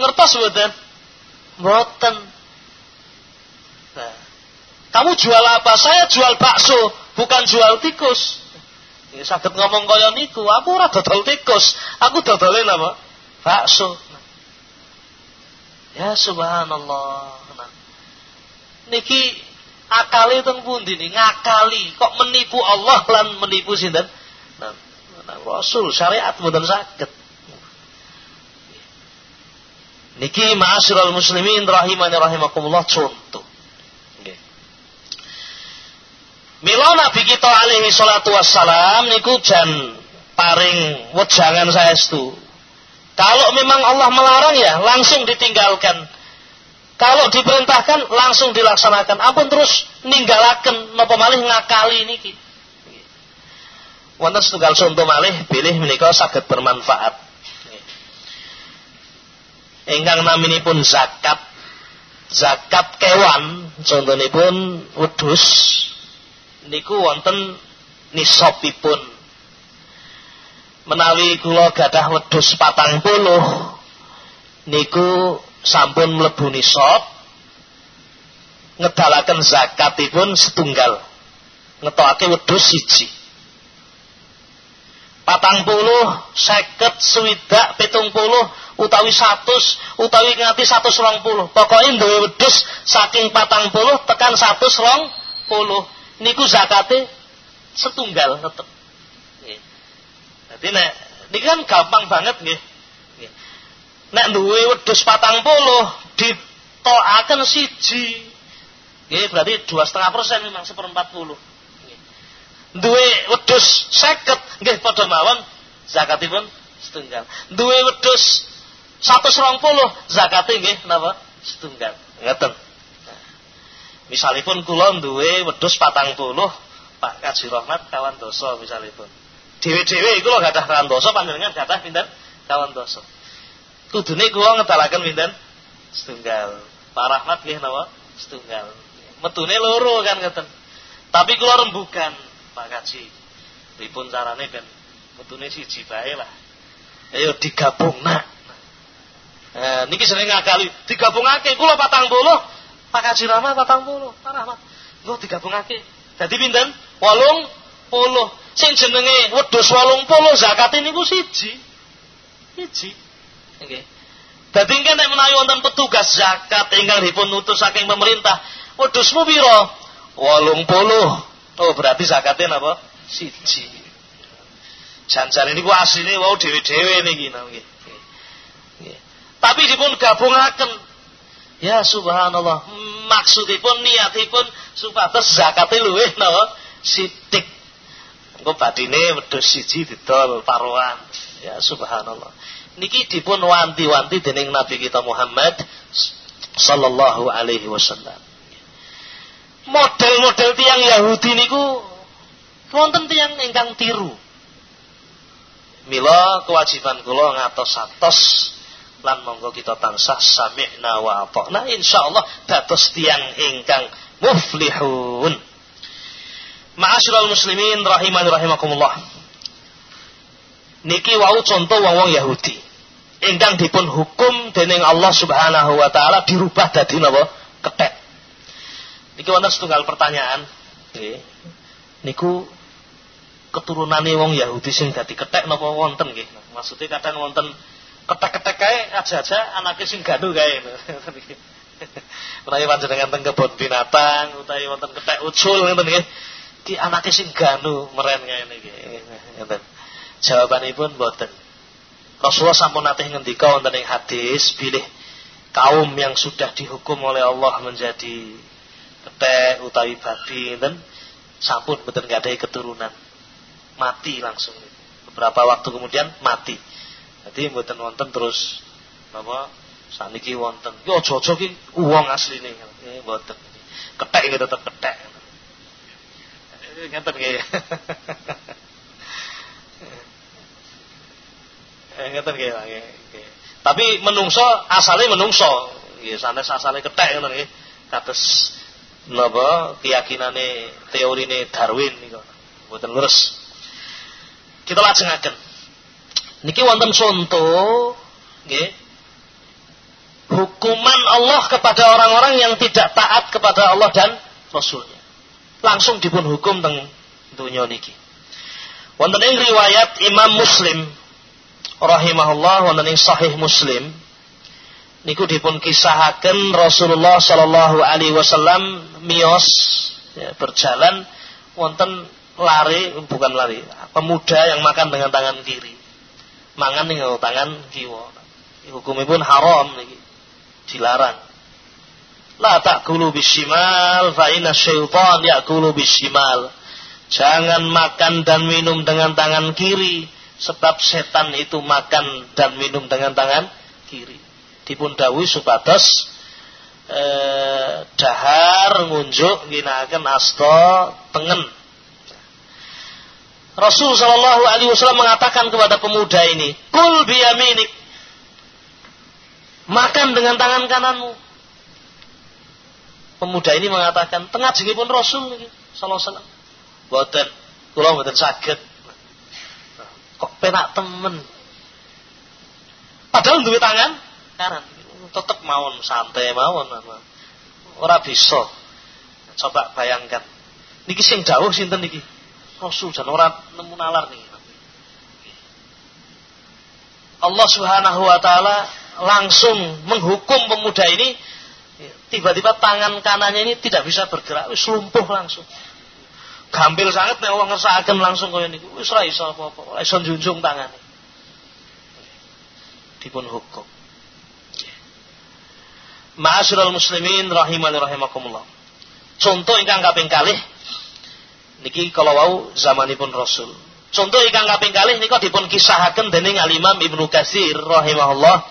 ngertos mboten? Mboten. Nah, kamu jual apa? Saya jual bakso bukan jual tikus. Ini sakit ngomong kaya niku. Aku ora dodol tikus. Aku dodolin apa bakso. Ya subhanallah. Nah, niki akali teng pundi nih? Ngakali. Kok menipu Allah lan menipu sinten? Nah, nah, Rasul syariat mboten saged. Niki ma'asyiral muslimin rahimani rahimakumullah contoh. Mila Nabi kita alaihi salatu wassalam niku jan paring wejangan saestu. Kalau memang Allah melarang ya langsung ditinggalkan kalau diperintahkan langsung dilaksanakan. Ampun terus ninggalaken napa malih ngakali niki. Wonten setunggal contoh malih pilih menika saged bermanfaat. Ingkang naminipun zakat. Zakat kewan contohipun wedhus niku wonten nisabipun. Menawi kula gadah wedhus patang puluh niku sampun mlebu nisab ngedalaken zakatipun setunggal. Ngetokake wedhus siji. Patang puluh seket swidak pitung puluh utawi satus utawi nganti satus rong puluh. Pokoknya duwe wedhus saking patang puluh tekan satus rong puluh. Niku zakate setunggal tetep. Jadi nek ini kan gampang banget nggih nek duwe wedhus patang puluh ditokaken siji. Nggih berarti dua setengah persen memang seperempat puluh. Duwe wedhus seket nggih padha mawon zakatipun setunggal. Duwe wedhus satu serong puluh zakatnya nggih napa? Setunggal. Ngeten misalipun kula duwe wedhus patang puluh Pak Kaji Rahmat kawan dosa misalipun. Dewe-dewe iku lho gadah kawan dosa panjenengan gadah pinten? Kawan dosa Kudune kula ngedalaken pinten? Setunggal. Pak Rahmat nggih napa? Setunggal. Metune loro kan ngeten. Tapi kula rembugan, Pak Kaji. Pripun carane ben metune siji bae lah. Ayo digabung. Nah, niki sering ngakali digabungake kula patang puluh, Pak Kaji Rahmat patang puluh, Pak Rahmat. Lho digabungake. Dadi pinten? Wolung puluh. Sing jenenge wedhus 80 zakat niku siji. Siji. Nggih. Dadi kan nek menawi wonten petugas zakat ingkang dipun utus saking pemerintah, wedhusmu pira? 80. Oh, berarti zakatnya napa? Siji. Janjan ini ku asline wau dhewe-dhewe niki nggih. Tapi dipun gabungaken Ya subhanallah, maksudipun niatipun supados zakate luwih napa sithik. Engko badine wedhus siji didol paruan. Ya subhanallah. Niki dipun wanti-wanti dening Nabi kita Muhammad sallallahu alaihi wasallam. Model-model tiang Yahudi niku wonten tiang ingkang tiru. Mila kewajiban kula ngatos-atos lan monggo kita tansah sami'na wa ata'na insyaallah dados tiang ingkang muflihun Ma'asyiral muslimin rahimani rahimakumullah niki wau contoh wong-wong Yahudi ingkang dipun hukum dening Allah Subhanahu wa taala dirubah dadi napa kethek niki wonten setunggal pertanyaan nggih niku keturunane wong Yahudi sing dadi kethek napa wonten nggih maksudnya kadang wonten ketek-ketek kae aja-aja anake sing gaduh kae. Menawi panjenengan teng kebon binatang utawi wonten ketek ucul ngoten nggih. Ki anake sing ganu meren ngene iki. Ngoten. Jawabanipun boten. Rasulullah sampun nate ngendika wonten ing hadis pilih kaum yang sudah dihukum oleh Allah menjadi ketek utawi babi ngoten sampun boten gadai keturunan. Mati langsung. Beberapa waktu kemudian mati. Jadi mboten wonten terus napa saniki wonten. Yo aja-aja ki wong asline. Nggih mboten. Kethek iki tetep kethek. Ngeten nggih. Eh ngeten nggih nggih. Tapi menungso asale menungso. Nggih sanes asale kethek ngoten nggih. Kados napa keyakinane teorine Darwin niku. Mboten leres. Kita lajengaken. Niki wonten contoh nggih. Hukuman Allah kepada orang-orang yang tidak taat kepada Allah dan Rasulnya. Langsung dipun hukum teng dunia niki. Wonten ing riwayat Imam Muslim rahimahullah wonten ing sahih Muslim niku dipun kisahaken Rasulullah sallallahu alaihi wasallam mios ya, berjalan wonten lari bukan lari pemuda yang makan dengan tangan kiri mangan ning tangan kiwa. Hukumipun haram niki. Dilarang. La ta'kulu bishimal fa inna syaitan ya'kulu bishimal. Jangan makan dan minum dengan tangan kiri sebab setan itu makan dan minum dengan tangan kiri. Dipun dawuh supados eh, dahar ngunjuk ginakaken asta tengen Rasul Shallallahu Alaihi Wasallam mengatakan kepada pemuda ini, kul biyaminik, makan dengan tangan kananmu. Pemuda ini mengatakan, tengah pun Rasul Sallallahu Alaihi Wasallam. Boten, kula boten sakit. Kok penak temen. Padahal dua tangan kanan, tetap mawon santai mawon. Ora bisa. Coba bayangkan. Niki sing dawuh sinten niki? Rasul dan orang nemu nalar nih. Allah Subhanahu wa taala langsung menghukum pemuda ini tiba-tiba tangan kanannya ini tidak bisa bergerak wis lumpuh langsung gampil sangat nek wong ngersakaken langsung kaya niku wis ora iso apa-apa iso junjung tangane dipun hukum Ma'asyiral muslimin rahimani rahimakumullah contoh ingkang kaping kalih Niki kalau wau zamanipun Rasul. Contoh ikan kaping kalih nika dipun kisahaken dening Al-Imam Ibnu Katsir rahimahullah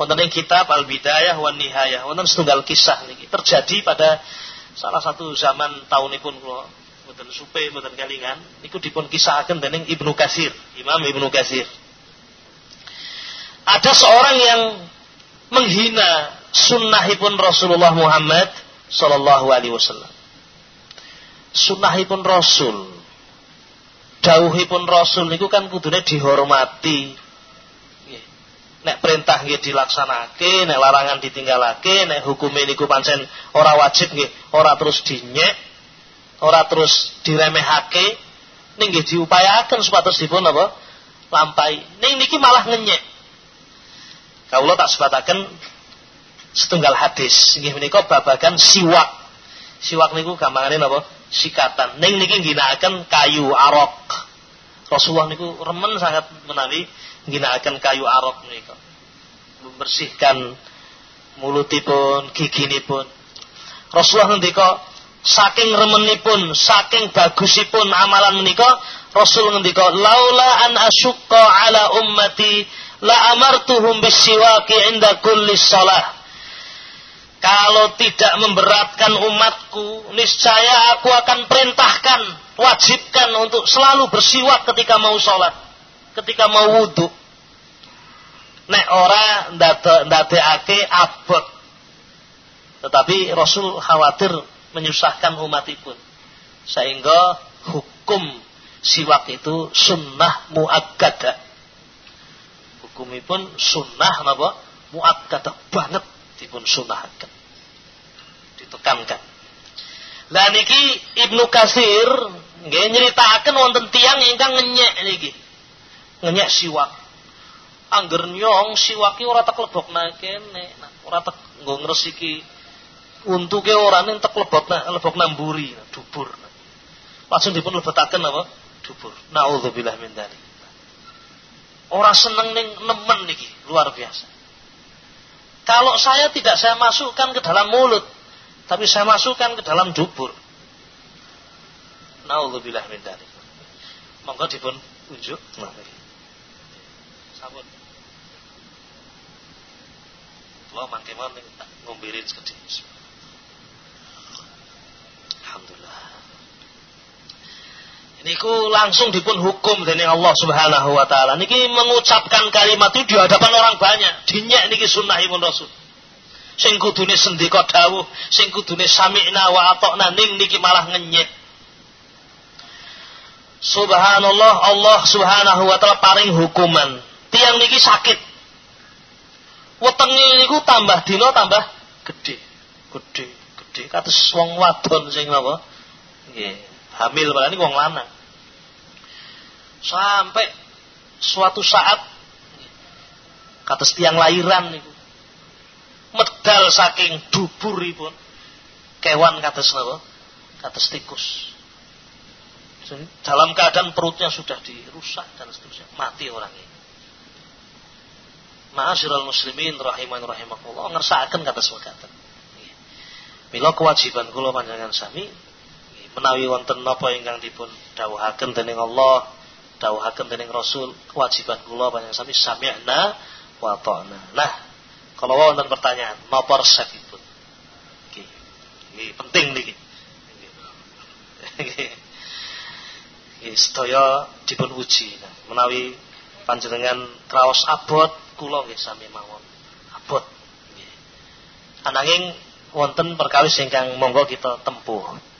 wonten ing kitab Al-Bidayah wan Nihayah. Wonten setunggal kisah niki terjadi pada salah satu zaman taunipun kula mboten supe mboten kalingan niku dipun kisahaken dening Ibnu Katsir, Imam Ibnu Katsir. Ada seorang yang menghina sunnahipun Rasulullah Muhammad sallallahu alaihi wasallam sunnahipun Rasul. Dawuhipun Rasul niku kan kudune dihormati. Nek perintah nggih dilaksanake, nek larangan ditinggalake, nek hukume niku pancen ora wajib nggih, ora terus dinyek, ora terus diremehake. ning nggih diupayaken supados dipun apa? lampai. Ning niki malah ngenyek. Kawula tak sebataken setunggal hadis nggih menika babagan siwak. Siwak niku gampangane napa? Sikatan. Ning niki ngginakaken kayu arok. Rasulullah niku remen sangat menawi ngginakaken kayu arok menika. Membersihkan mulutipun, giginipun. Rasulullah ngendika saking remenipun, saking bagusipun amalan menika, Rasul ngendika, "Laula an asyqa ala ummati la amartuhum bisiwaki inda kulli shalah." Kalau tidak memberatkan umatku, niscaya aku akan perintahkan, wajibkan untuk selalu bersiwak ketika mau sholat, ketika mau wudhu. Nek ora ndadekake abot. Tetapi Rasul khawatir menyusahkan umatipun. Sehingga hukum siwak itu sunnah muakkada. Hukumipun sunnah napa? Muakkada banget dipun sunnahaken. Ditekankan. Lah niki Ibnu Kasir nggih nyritakaken wonten tiyang ingkang ngenyek niki. Ngenyek siwak angger nyong siwaki ora tak lebokna kene ora tak nggo ngresiki untuke ora ning tak lebokna lebokna mburi dubur. Langsung dipun lebetaken apa? Dubur. Naudzubillah min dzalik. Ora seneng ning nemen niki luar biasa. Kalau saya tidak saya masukkan ke dalam mulut tapi saya masukkan ke dalam dubur. Naudzubillah min dzalik. Monggo dipun unjuk. Nah, sampun. Kula mangke mawon ngombe sekedhik. Alhamdulillah. Niku langsung dipun hukum dening Allah Subhanahu wa taala. Niki mengucapkan kalimat itu di hadapan orang banyak. Dinyek niki sunnahipun Rasul. Sing kudune sendika dawuh, sing kudune sami'na wa ata'na ning niki malah ngenyek. Subhanallah Allah Subhanahu wa taala paring hukuman. Tiang niki sakit wetenge niku tambah dina tambah gede. Gede, gede kados wong wadon sing napa? Nggih, hamil ini wong lanang. Sampai suatu saat kados tiang lahiran niku medal saking duburipun kewan kados napa? Kados tikus. Dalam keadaan perutnya sudah dirusak dan seterusnya, mati orangnya. Ma'asyiral muslimin rahiman rahimakumullah ngersakaken kata sekaten. Mila kewajiban kula panjenengan sami menawi wonten napa ingkang dipun dawuhaken dening Allah, dawuhaken dening Rasul, kewajiban kula panjenengan sami sami'na wa ta'na. Nah, kalau wonten pertanyaan, napa resepipun? Nggih. Nggih penting niki. Nggih. sedaya dipun uji. Nah, menawi panjenengan kraos abot kula nggih sami mawon. Abot nggih. Ananging wonten perkawis ingkang monggo kita tempuh.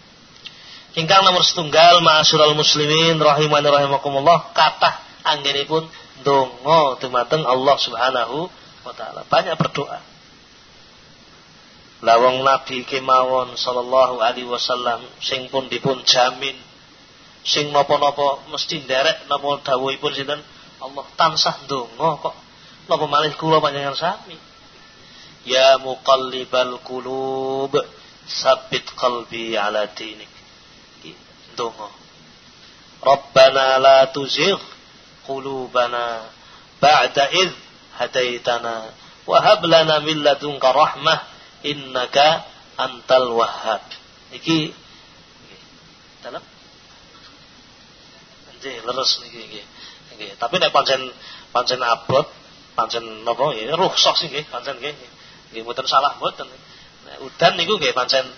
Ingkang nomor setunggal ma'asyiral muslimin rahimani rahimakumullah kathah anggenipun donga dumateng Allah Subhanahu wa taala. Banyak berdoa. Lawang Nabi kemawon sallallahu alaihi wasallam sing pun dipun jamin sing napa-napa mesti nderek napa dawuhipun sinten Allah tansah donga kok Napa malih kula panjenengan sami. Ya muqallibal qulub, sabbit qalbi ala dinik. Donga. Rabbana la tuzigh qulubana ba'da id hadaitana wa hab lana min ladunka rahmah innaka antal wahhab. Iki dalam Nggih, leres niki nggih. Nggih, tapi nek pancen pancen abot pancen napa nggih rukhsah sih nggih pancen nggih nggih mboten salah mboten nek udan niku nggih pancen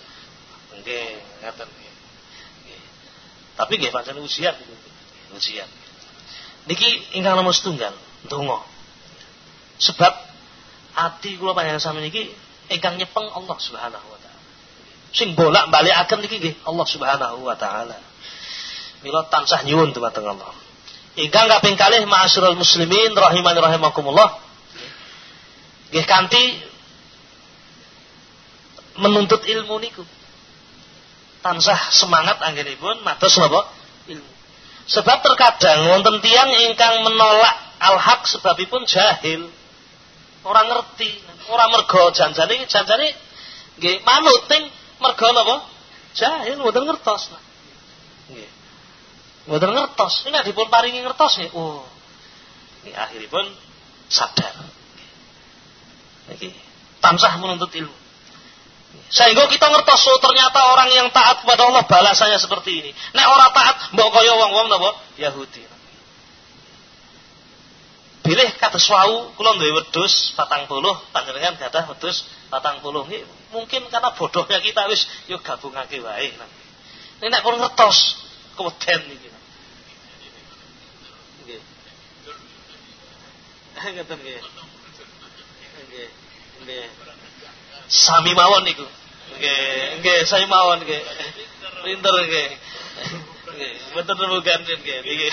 nggih ngaten nggih tapi nggih pancen ujian ujian niki ingkang nomor setunggal donga sebab ati kula panjenengan sami niki ingkang nyepeng Allah Subhanahu wa taala. Sing bolak-balikaken niki nggih Allah Subhanahu wa taala. Mila tansah nyuwun dumateng Allah. Ingkang kaping kalih ma'asyiral muslimin rahiman rahimakumullah. Nggih kanthi menuntut ilmu niku. Tansah semangat anggenipun matos napa? Ilmu. Sebab terkadang wonten tiyang ingkang menolak al-haq sebabipun jahil. Orang ngerti, orang mergo janjane janjane nggih manut ning mergo napa? Jahil mboten ngertos. Nggih. Mboten ngertos. Ini dipun paringi ngertos nggih. Oh. Ini akhiripun sadar. Niki tansah menuntut ilmu. Sehingga kita ngertos oh, ternyata orang yang taat kepada Allah balasannya seperti ini. Nek orang taat mbok kaya wong-wong napa? Yahudi. Bilih kados wau kula duwe wedhus 40, panjenengan gadah wedhus 40. Mungkin karena bodohnya kita wis yo gabungake wae. Nek nek kurang ngertos keweden iki. Nggih. Ngoten nggih. Nggih. Nggih. Sami mawon niku. Nggih, nggih saya mawon nggih. Pinter nggih. Bener bukan nggih.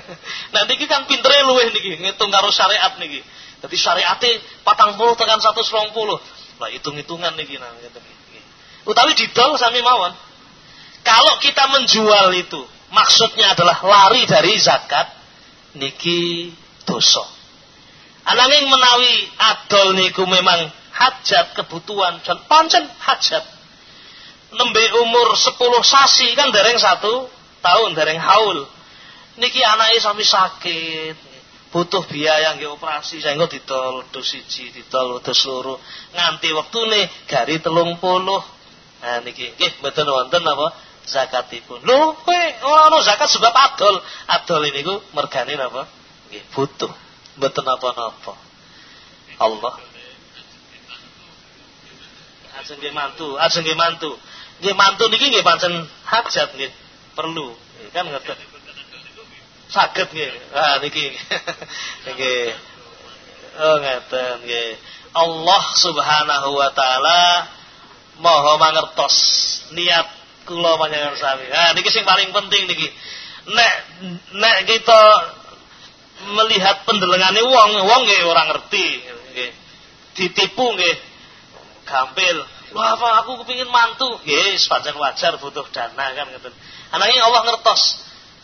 Nah niki kan pintere luweh niki ngitung karo syariat niki. Dadi syariate 40 tekan 120. Lah hitung-hitungan niki nah ngeten nggih. Utawi didol sami mawon. Kalau kita menjual itu maksudnya adalah lari dari zakat niki dosa. Ananging menawi adol niku memang hajat kebutuhan. Dan pancen hajat. Nembe umur 10 sasi kan dereng satu tahun dereng haul. Niki anaknya sami sakit. Butuh biaya nggih operasi sehingga didol dos siji didol dos loro. Nganti nih gari telung puluh. Nah niki nggih mboten wonten apa zakatipun. Lho kowe ora ono zakat sebab adol. Adol ini ku mergane napa? Nggih butuh. Mboten apa-apa Allah Ajeng nggih mantu, ajeng nggih mantu. Nggih mantu niki nggih pancen hajat nggih. Perlu. Kan ngoten. Saged nggih. Ah niki. Nggih. Oh ngeten nggih. Allah Subhanahu wa taala Maha mangertos niat kula panjenengan sami. Ah niki sing paling penting niki. Nek nek kita melihat pendelengane wong, wong nggih ora ngerti nggih. Ditipu nggih gampil. Wah, apa aku kepingin mantu. Yes, pancen wajar butuh dana kan ngeten. Anaknya Allah ngertos.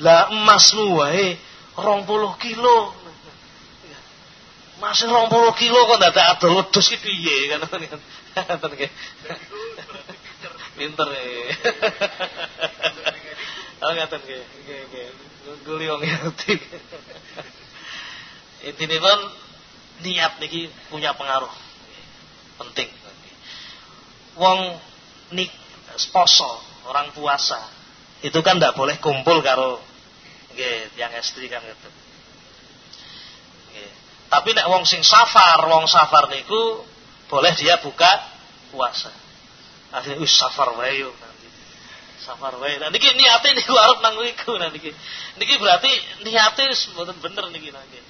Lah emasmu wae 20 kilo. Masih 20 kilo kok dadak adol wedhus ki piye kan ngoten nggih. Pinter e. Oh ngaten nggih. Nggih nggih. Guliong ngerti. Intine pun niat niki punya pengaruh. Penting wong nik poso, orang puasa, itu kan tidak boleh kumpul karo nggih yang istri kan gitu. Nggih. Tapi nek wong sing safar, wong safar niku boleh dia buka puasa. Akhirnya wis safar wae nanti. Safar wae. Nah niki niate niku arep nang niku nah niki. Niki berarti niate mboten bener niki nah. Nggih.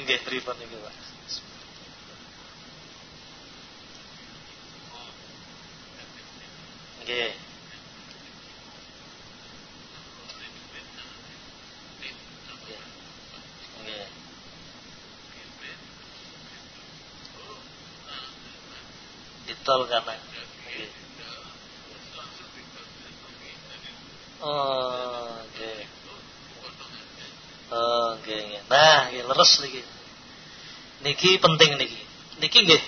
Nggih, pripun niki, Pak? Nggih. Nggih. Karena nggih. Oh, nggih. Oh, nggih. Nah, nggih leres niki. Niki penting niki. Niki nggih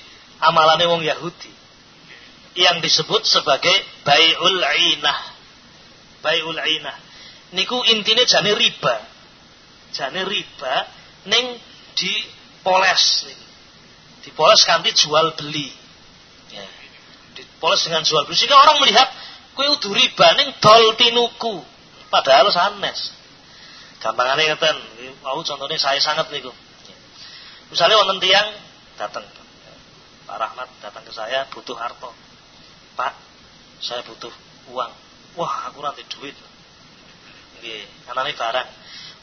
amalane wong Yahudi yang disebut sebagai bai'ul ainah. Bai'ul ainah. Niku intine jane riba. Jane riba ning dipoles Dipoles kanthi jual beli. Ya. Dipoles dengan jual beli sehingga orang melihat kowe udu riba ning dol tinuku. Padahal sanes. Gampangane ngeten, mau contohnya saya sangat niku. Misalnya wonten tiang datang Pak Rahmat datang ke saya butuh harta Pak, saya butuh uang. Wah, aku nanti duit. Nggih, anane barang.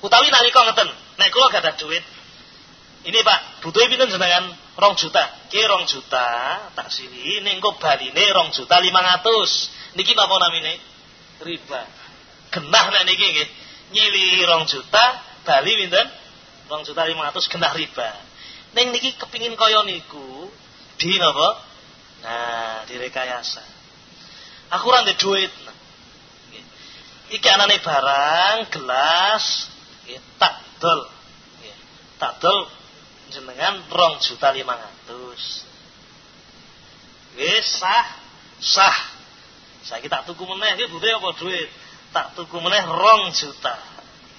Utawi nalika ngeten, nek kula gak ada duit. Ini Pak, butuh pinten jenengan? Rong juta. Ki rong juta, tak sini ning kok baline rong juta lima ratus. Niki napa namine? Riba. Genah nek niki nggih. Nyili rong juta, bali pinten? Rong juta lima ratus genah riba. Ning niki kepingin kaya niku, di napa? Nah, direkayasa. Aku ndek duit. Iki anane barang gelas tak dol. Tak dol jenengan rong juta lima ratus. Wis sah sah. Saya tak tuku meneh iki butuh apa duit? Tak tuku meneh rong juta.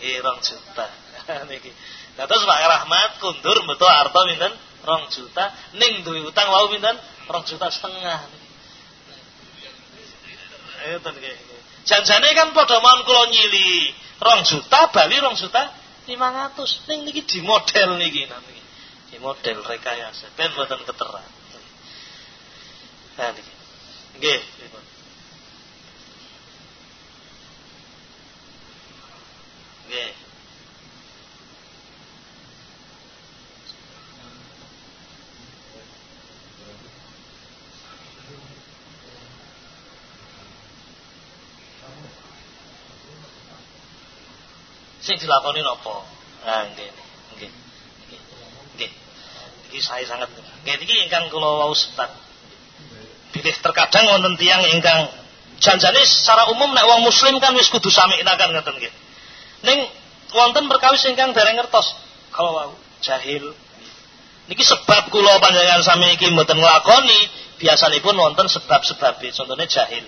Eh rong juta. Niki. Nah terus Pak Rahmat kundur betul harta minten rong juta ning duwe utang wau minten rong juta setengah. Eh nggih. Janjane kan padha mawon kula nyili rong juta bali rong juta 500 ning niki di model niki. Di model rekayasa ben boten keteran. Nah niki. Nggih, Nggih. sing dilakoni napa? Nah, nggih. Nggih. Nggih. Iki saya sangat nggih iki ingkang kula wau sebat. Bilih terkadang wonten tiyang ingkang janjane secara umum nek wong muslim kan wis kudu sami kan ngoten nggih. Ning wonten perkawis ingkang dereng ngertos kalau wau jahil. Niki sebab kula panjenengan sami iki mboten nglakoni, biasanipun wonten sebab-sebab contohnya jahil.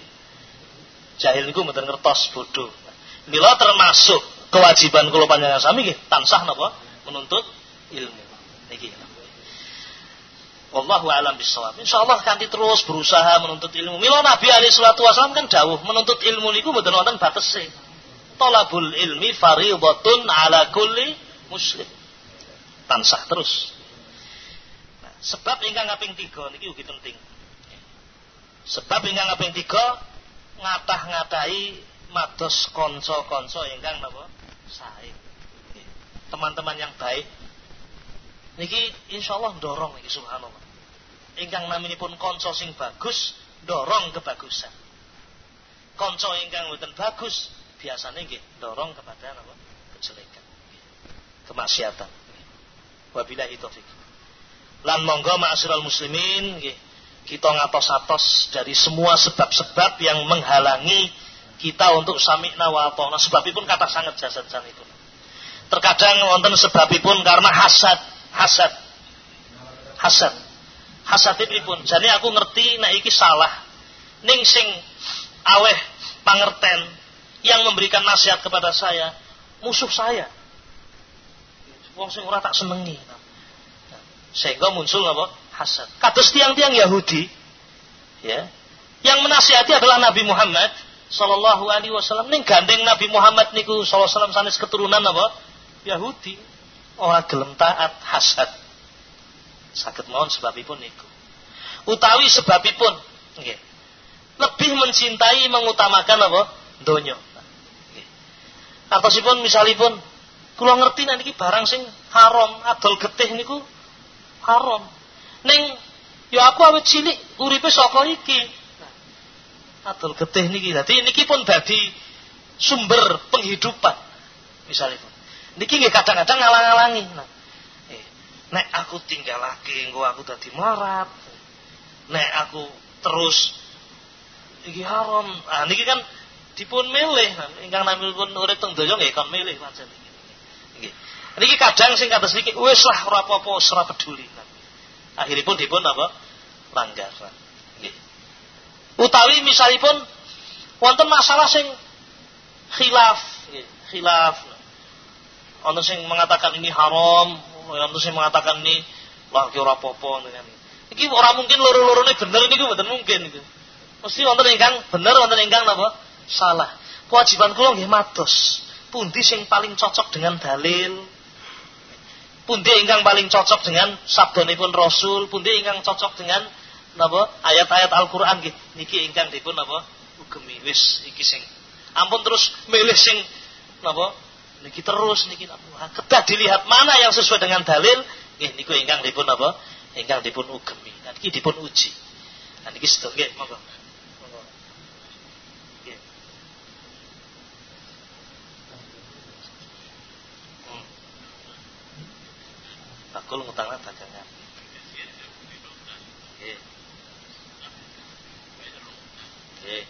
Jahil niku mboten ngertos bodoh. Mila termasuk kewajiban kula panjenengan sami nggih tansah napa menuntut ilmu niki Wallahu alam bisawab. Insyaallah kanthi terus berusaha menuntut ilmu. Mila Nabi alaihi salatu wasallam kan dawuh menuntut ilmu niku mboten wonten batese. Talabul ilmi fardhatun ala kulli muslim. Tansah terus. Nah, sebab ingkang kaping 3 niki ugi penting. Sebab ingkang kaping 3 ngatah-ngatahi mados kanca-kanca ingkang napa? Sae. Teman-teman yang baik niki insyaallah dorong niki subhanallah. Ingkang naminipun kanca sing bagus dorong kebagusan. Kanca ingkang mboten bagus biasanya nggih dorong kepada apa? kejelekan. Kemaksiatan. Wabillahi taufik. Lan monggo ma'asyiral muslimin nggih kita ngatos-atos dari semua sebab-sebab yang menghalangi kita untuk sami'na wa ata'na. Sebabipun kata sangat jasad itu. Terkadang wonten sebabipun karena hasad. Hasad. Hasad. Hasad pun. Jadi aku ngerti nek iki salah. Ning sing aweh pangerten yang memberikan nasihat kepada saya musuh saya. Wong sing ora tak senengi. Sehingga muncul apa? Hasad. Kados tiang-tiang Yahudi ya yang menasihati adalah Nabi Muhammad sallallahu alaihi wasallam ning gandeng Nabi Muhammad niku sallallahu alaihi wasallam sanes keturunan apa? Yahudi. Ora gelem taat hasad. Saged mawon sebabipun niku. Utawi sebabipun nggih. Lebih mencintai mengutamakan apa? Donya. Artosipun misalipun kula ngerti nanti barang sing haram, adol getih niku haram. Ning ya aku awet cilik uripe saka iki adol getih niki. Dadi niki pun dadi sumber penghidupan. Misalnya Niki nggih kadang-kadang ngalang-alangi. Nah, eh, nek aku tinggal lagi, engko aku dadi marat. Nek aku terus iki haram. Ah niki kan dipun milih. Nah, ingkang naminipun urip teng donya nggih kon milih pancen niki. Nggih. Niki kadang sing kados niki wis lah ora apa-apa, ora peduli. Nah, akhiripun dipun apa? Langgar. Utawi misalipun wonten masalah sing khilaf khilaf. Ana sing mengatakan ini haram ana sing mengatakan ini wah ki ora apa-apa iki ora mungkin loro-lorone bener niku mboten mungkin mesti wonten ingkang bener wonten ingkang napa? Salah. Kewajiban kula nggih matos pundi sing paling cocok dengan dalil? Pundi ingkang paling cocok dengan sabdanipun Rasul? Pundi ingkang cocok dengan napa? Ayat-ayat Al-Qur'an nggih. Niki ingkang dipun napa? Ugemi. Wis iki sing. Ampun terus milih sing napa? Niki terus niki napa? Kedah dilihat mana yang sesuai dengan dalil? Nggih niku ingkang dipun napa? Ingkang dipun ugemi. Dan niki dipun uji. Dan niki sedaya nggih monggo. Hmm. Bakul ngutangnya dagangan. Nggih.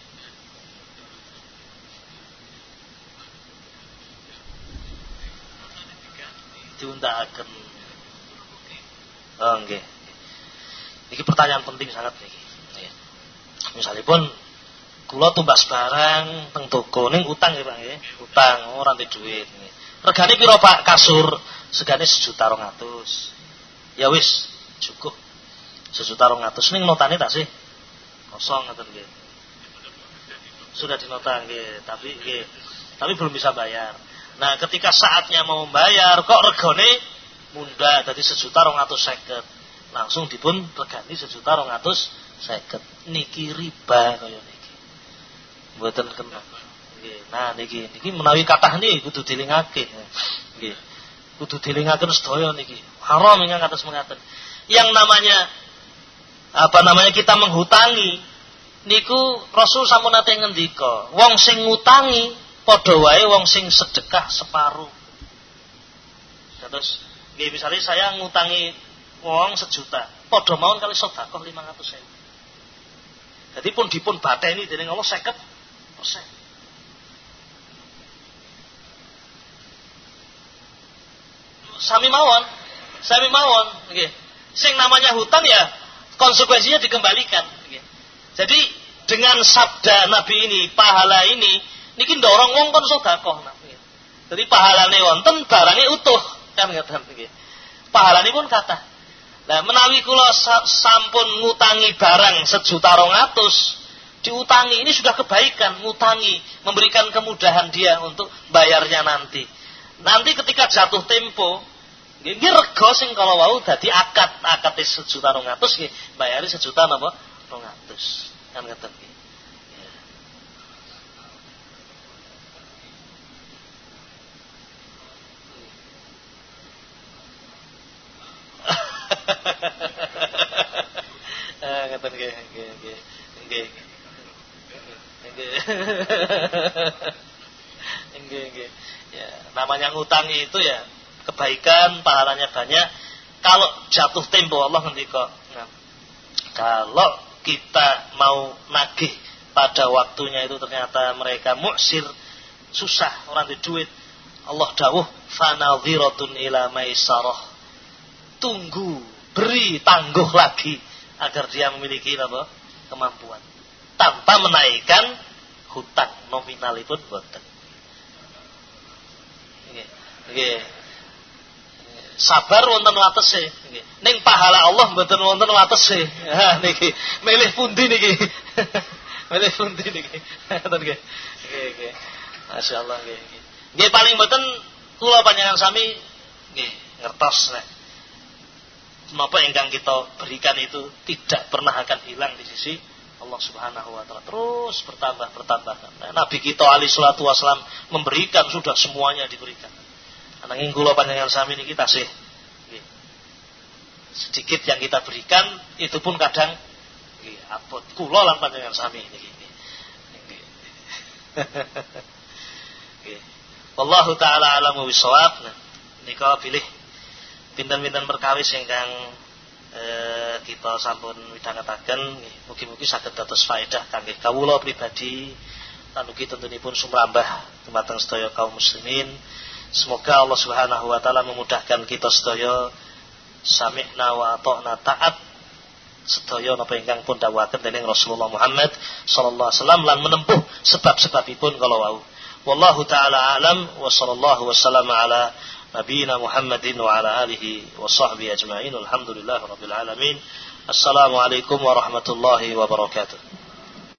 Diundakaken. Oh nggih. Iki pertanyaan penting sangat niki. Misalnya pun kula tumbas barang teng toko ning utang ya Pak. Utang ora oh, duit nggih. Regane piro Pak kasur? Segane sejuta rong atus. Ya wis, cukup. Sejuta rong atus ning notane tak sih? Kosong ngoten nggih. Sudah dinota nggih, tapi nggih. Tapi belum bisa bayar. Nah, ketika saatnya mau membayar kok regane munda dadi sejuta rong atus seket. Langsung dipun regani sejuta rong atus seket. Niki riba kaya niki. Mboten kena. Nah niki niki menawi kathah niki kudu dilingake. Nggih. Kudu dilingaken sedaya niki. Haram ingkang atas mengaten. Yang namanya apa namanya kita menghutangi niku Rasul sampun nate ngendika, wong sing ngutangi padha wae wong sing sedekah separuh. Terus nggih misalnya saya ngutangi wong sejuta, padha mawon kali sedekah 500.000. Jadi pun dipun bateni dening Allah 50 persen. Sami mawon, sami mawon, nggih. Sing namanya hutang ya konsekuensinya dikembalikan. Jadi dengan sabda Nabi ini, pahala ini, niki dorong wong kon sedekah. Jadi pahalane wonten barangnya utuh kan ngaten nggih. Pahalane pun kata. Nah, menawi kula sampun ngutangi barang sejuta rongatus, diutangi ini sudah kebaikan, ngutangi, memberikan kemudahan dia untuk bayarnya nanti. Nanti ketika jatuh tempo, nggih rego sing kalau wau dadi akad, akad sejuta rongatus nggih, bayari sejuta napa? Rongatus. Kan ngeten nggih. Ah, ngeten nggih, nggih, nggih. Nggih. Nggih. Nggih, Ya, namanya ngutangi itu ya kebaikan, pahalanya banyak. Kalau jatuh tempo Allah ngendika, nah, kalau kita mau nagih pada waktunya itu ternyata mereka muksir, susah orang di duit. Allah dawuh fanadhiratun ila maisarah. Tunggu, beri tangguh lagi agar dia memiliki apa? kemampuan tanpa menaikkan hutang nominal itu boten. Nggih. Sabar wonten watese nggih. Ning pahala Allah mboten wonten watese. Ha niki milih pundi niki. milih pundi niki. Ngoten nggih. Nggih nggih. Masyaallah nggih. Nggih paling mboten kula panjenengan sami nggih ngertos nek menapa ingkang kita berikan itu tidak pernah akan hilang di sisi Allah Subhanahu wa taala terus bertambah bertambah. Nah, Nabi kita alaihi salatu wasallam memberikan sudah semuanya diberikan. Nanging kula panjenengan sami niki tasih sedikit yang kita berikan itu pun kadang nggih apot kula lan panjenengan sami niki. Wallahu taala alamu bisawab. Nah, nika pilih pinten-pinten perkawis ingkang eh, kita sampun midhangetaken mugi-mugi saged dados faedah kangge kawula pribadi. Lan ugi tentunipun sumrambah dumateng sedaya kaum muslimin. Semoga Allah Subhanahu wa taala memudahkan kita sedaya. Sami'na wa ata'na taat. Sedaya napa ingkang pun dawuhaken dening Rasulullah Muhammad sallallahu alaihi wasallam lan menempuh sebab-sebabipun kalau wau. Wallahu taala alam wa sallallahu wasallam ala نبينا محمد وعلى آله وصحبه أجمعين والحمد لله رب العالمين. السلام عليكم ورحمة الله وبركاته.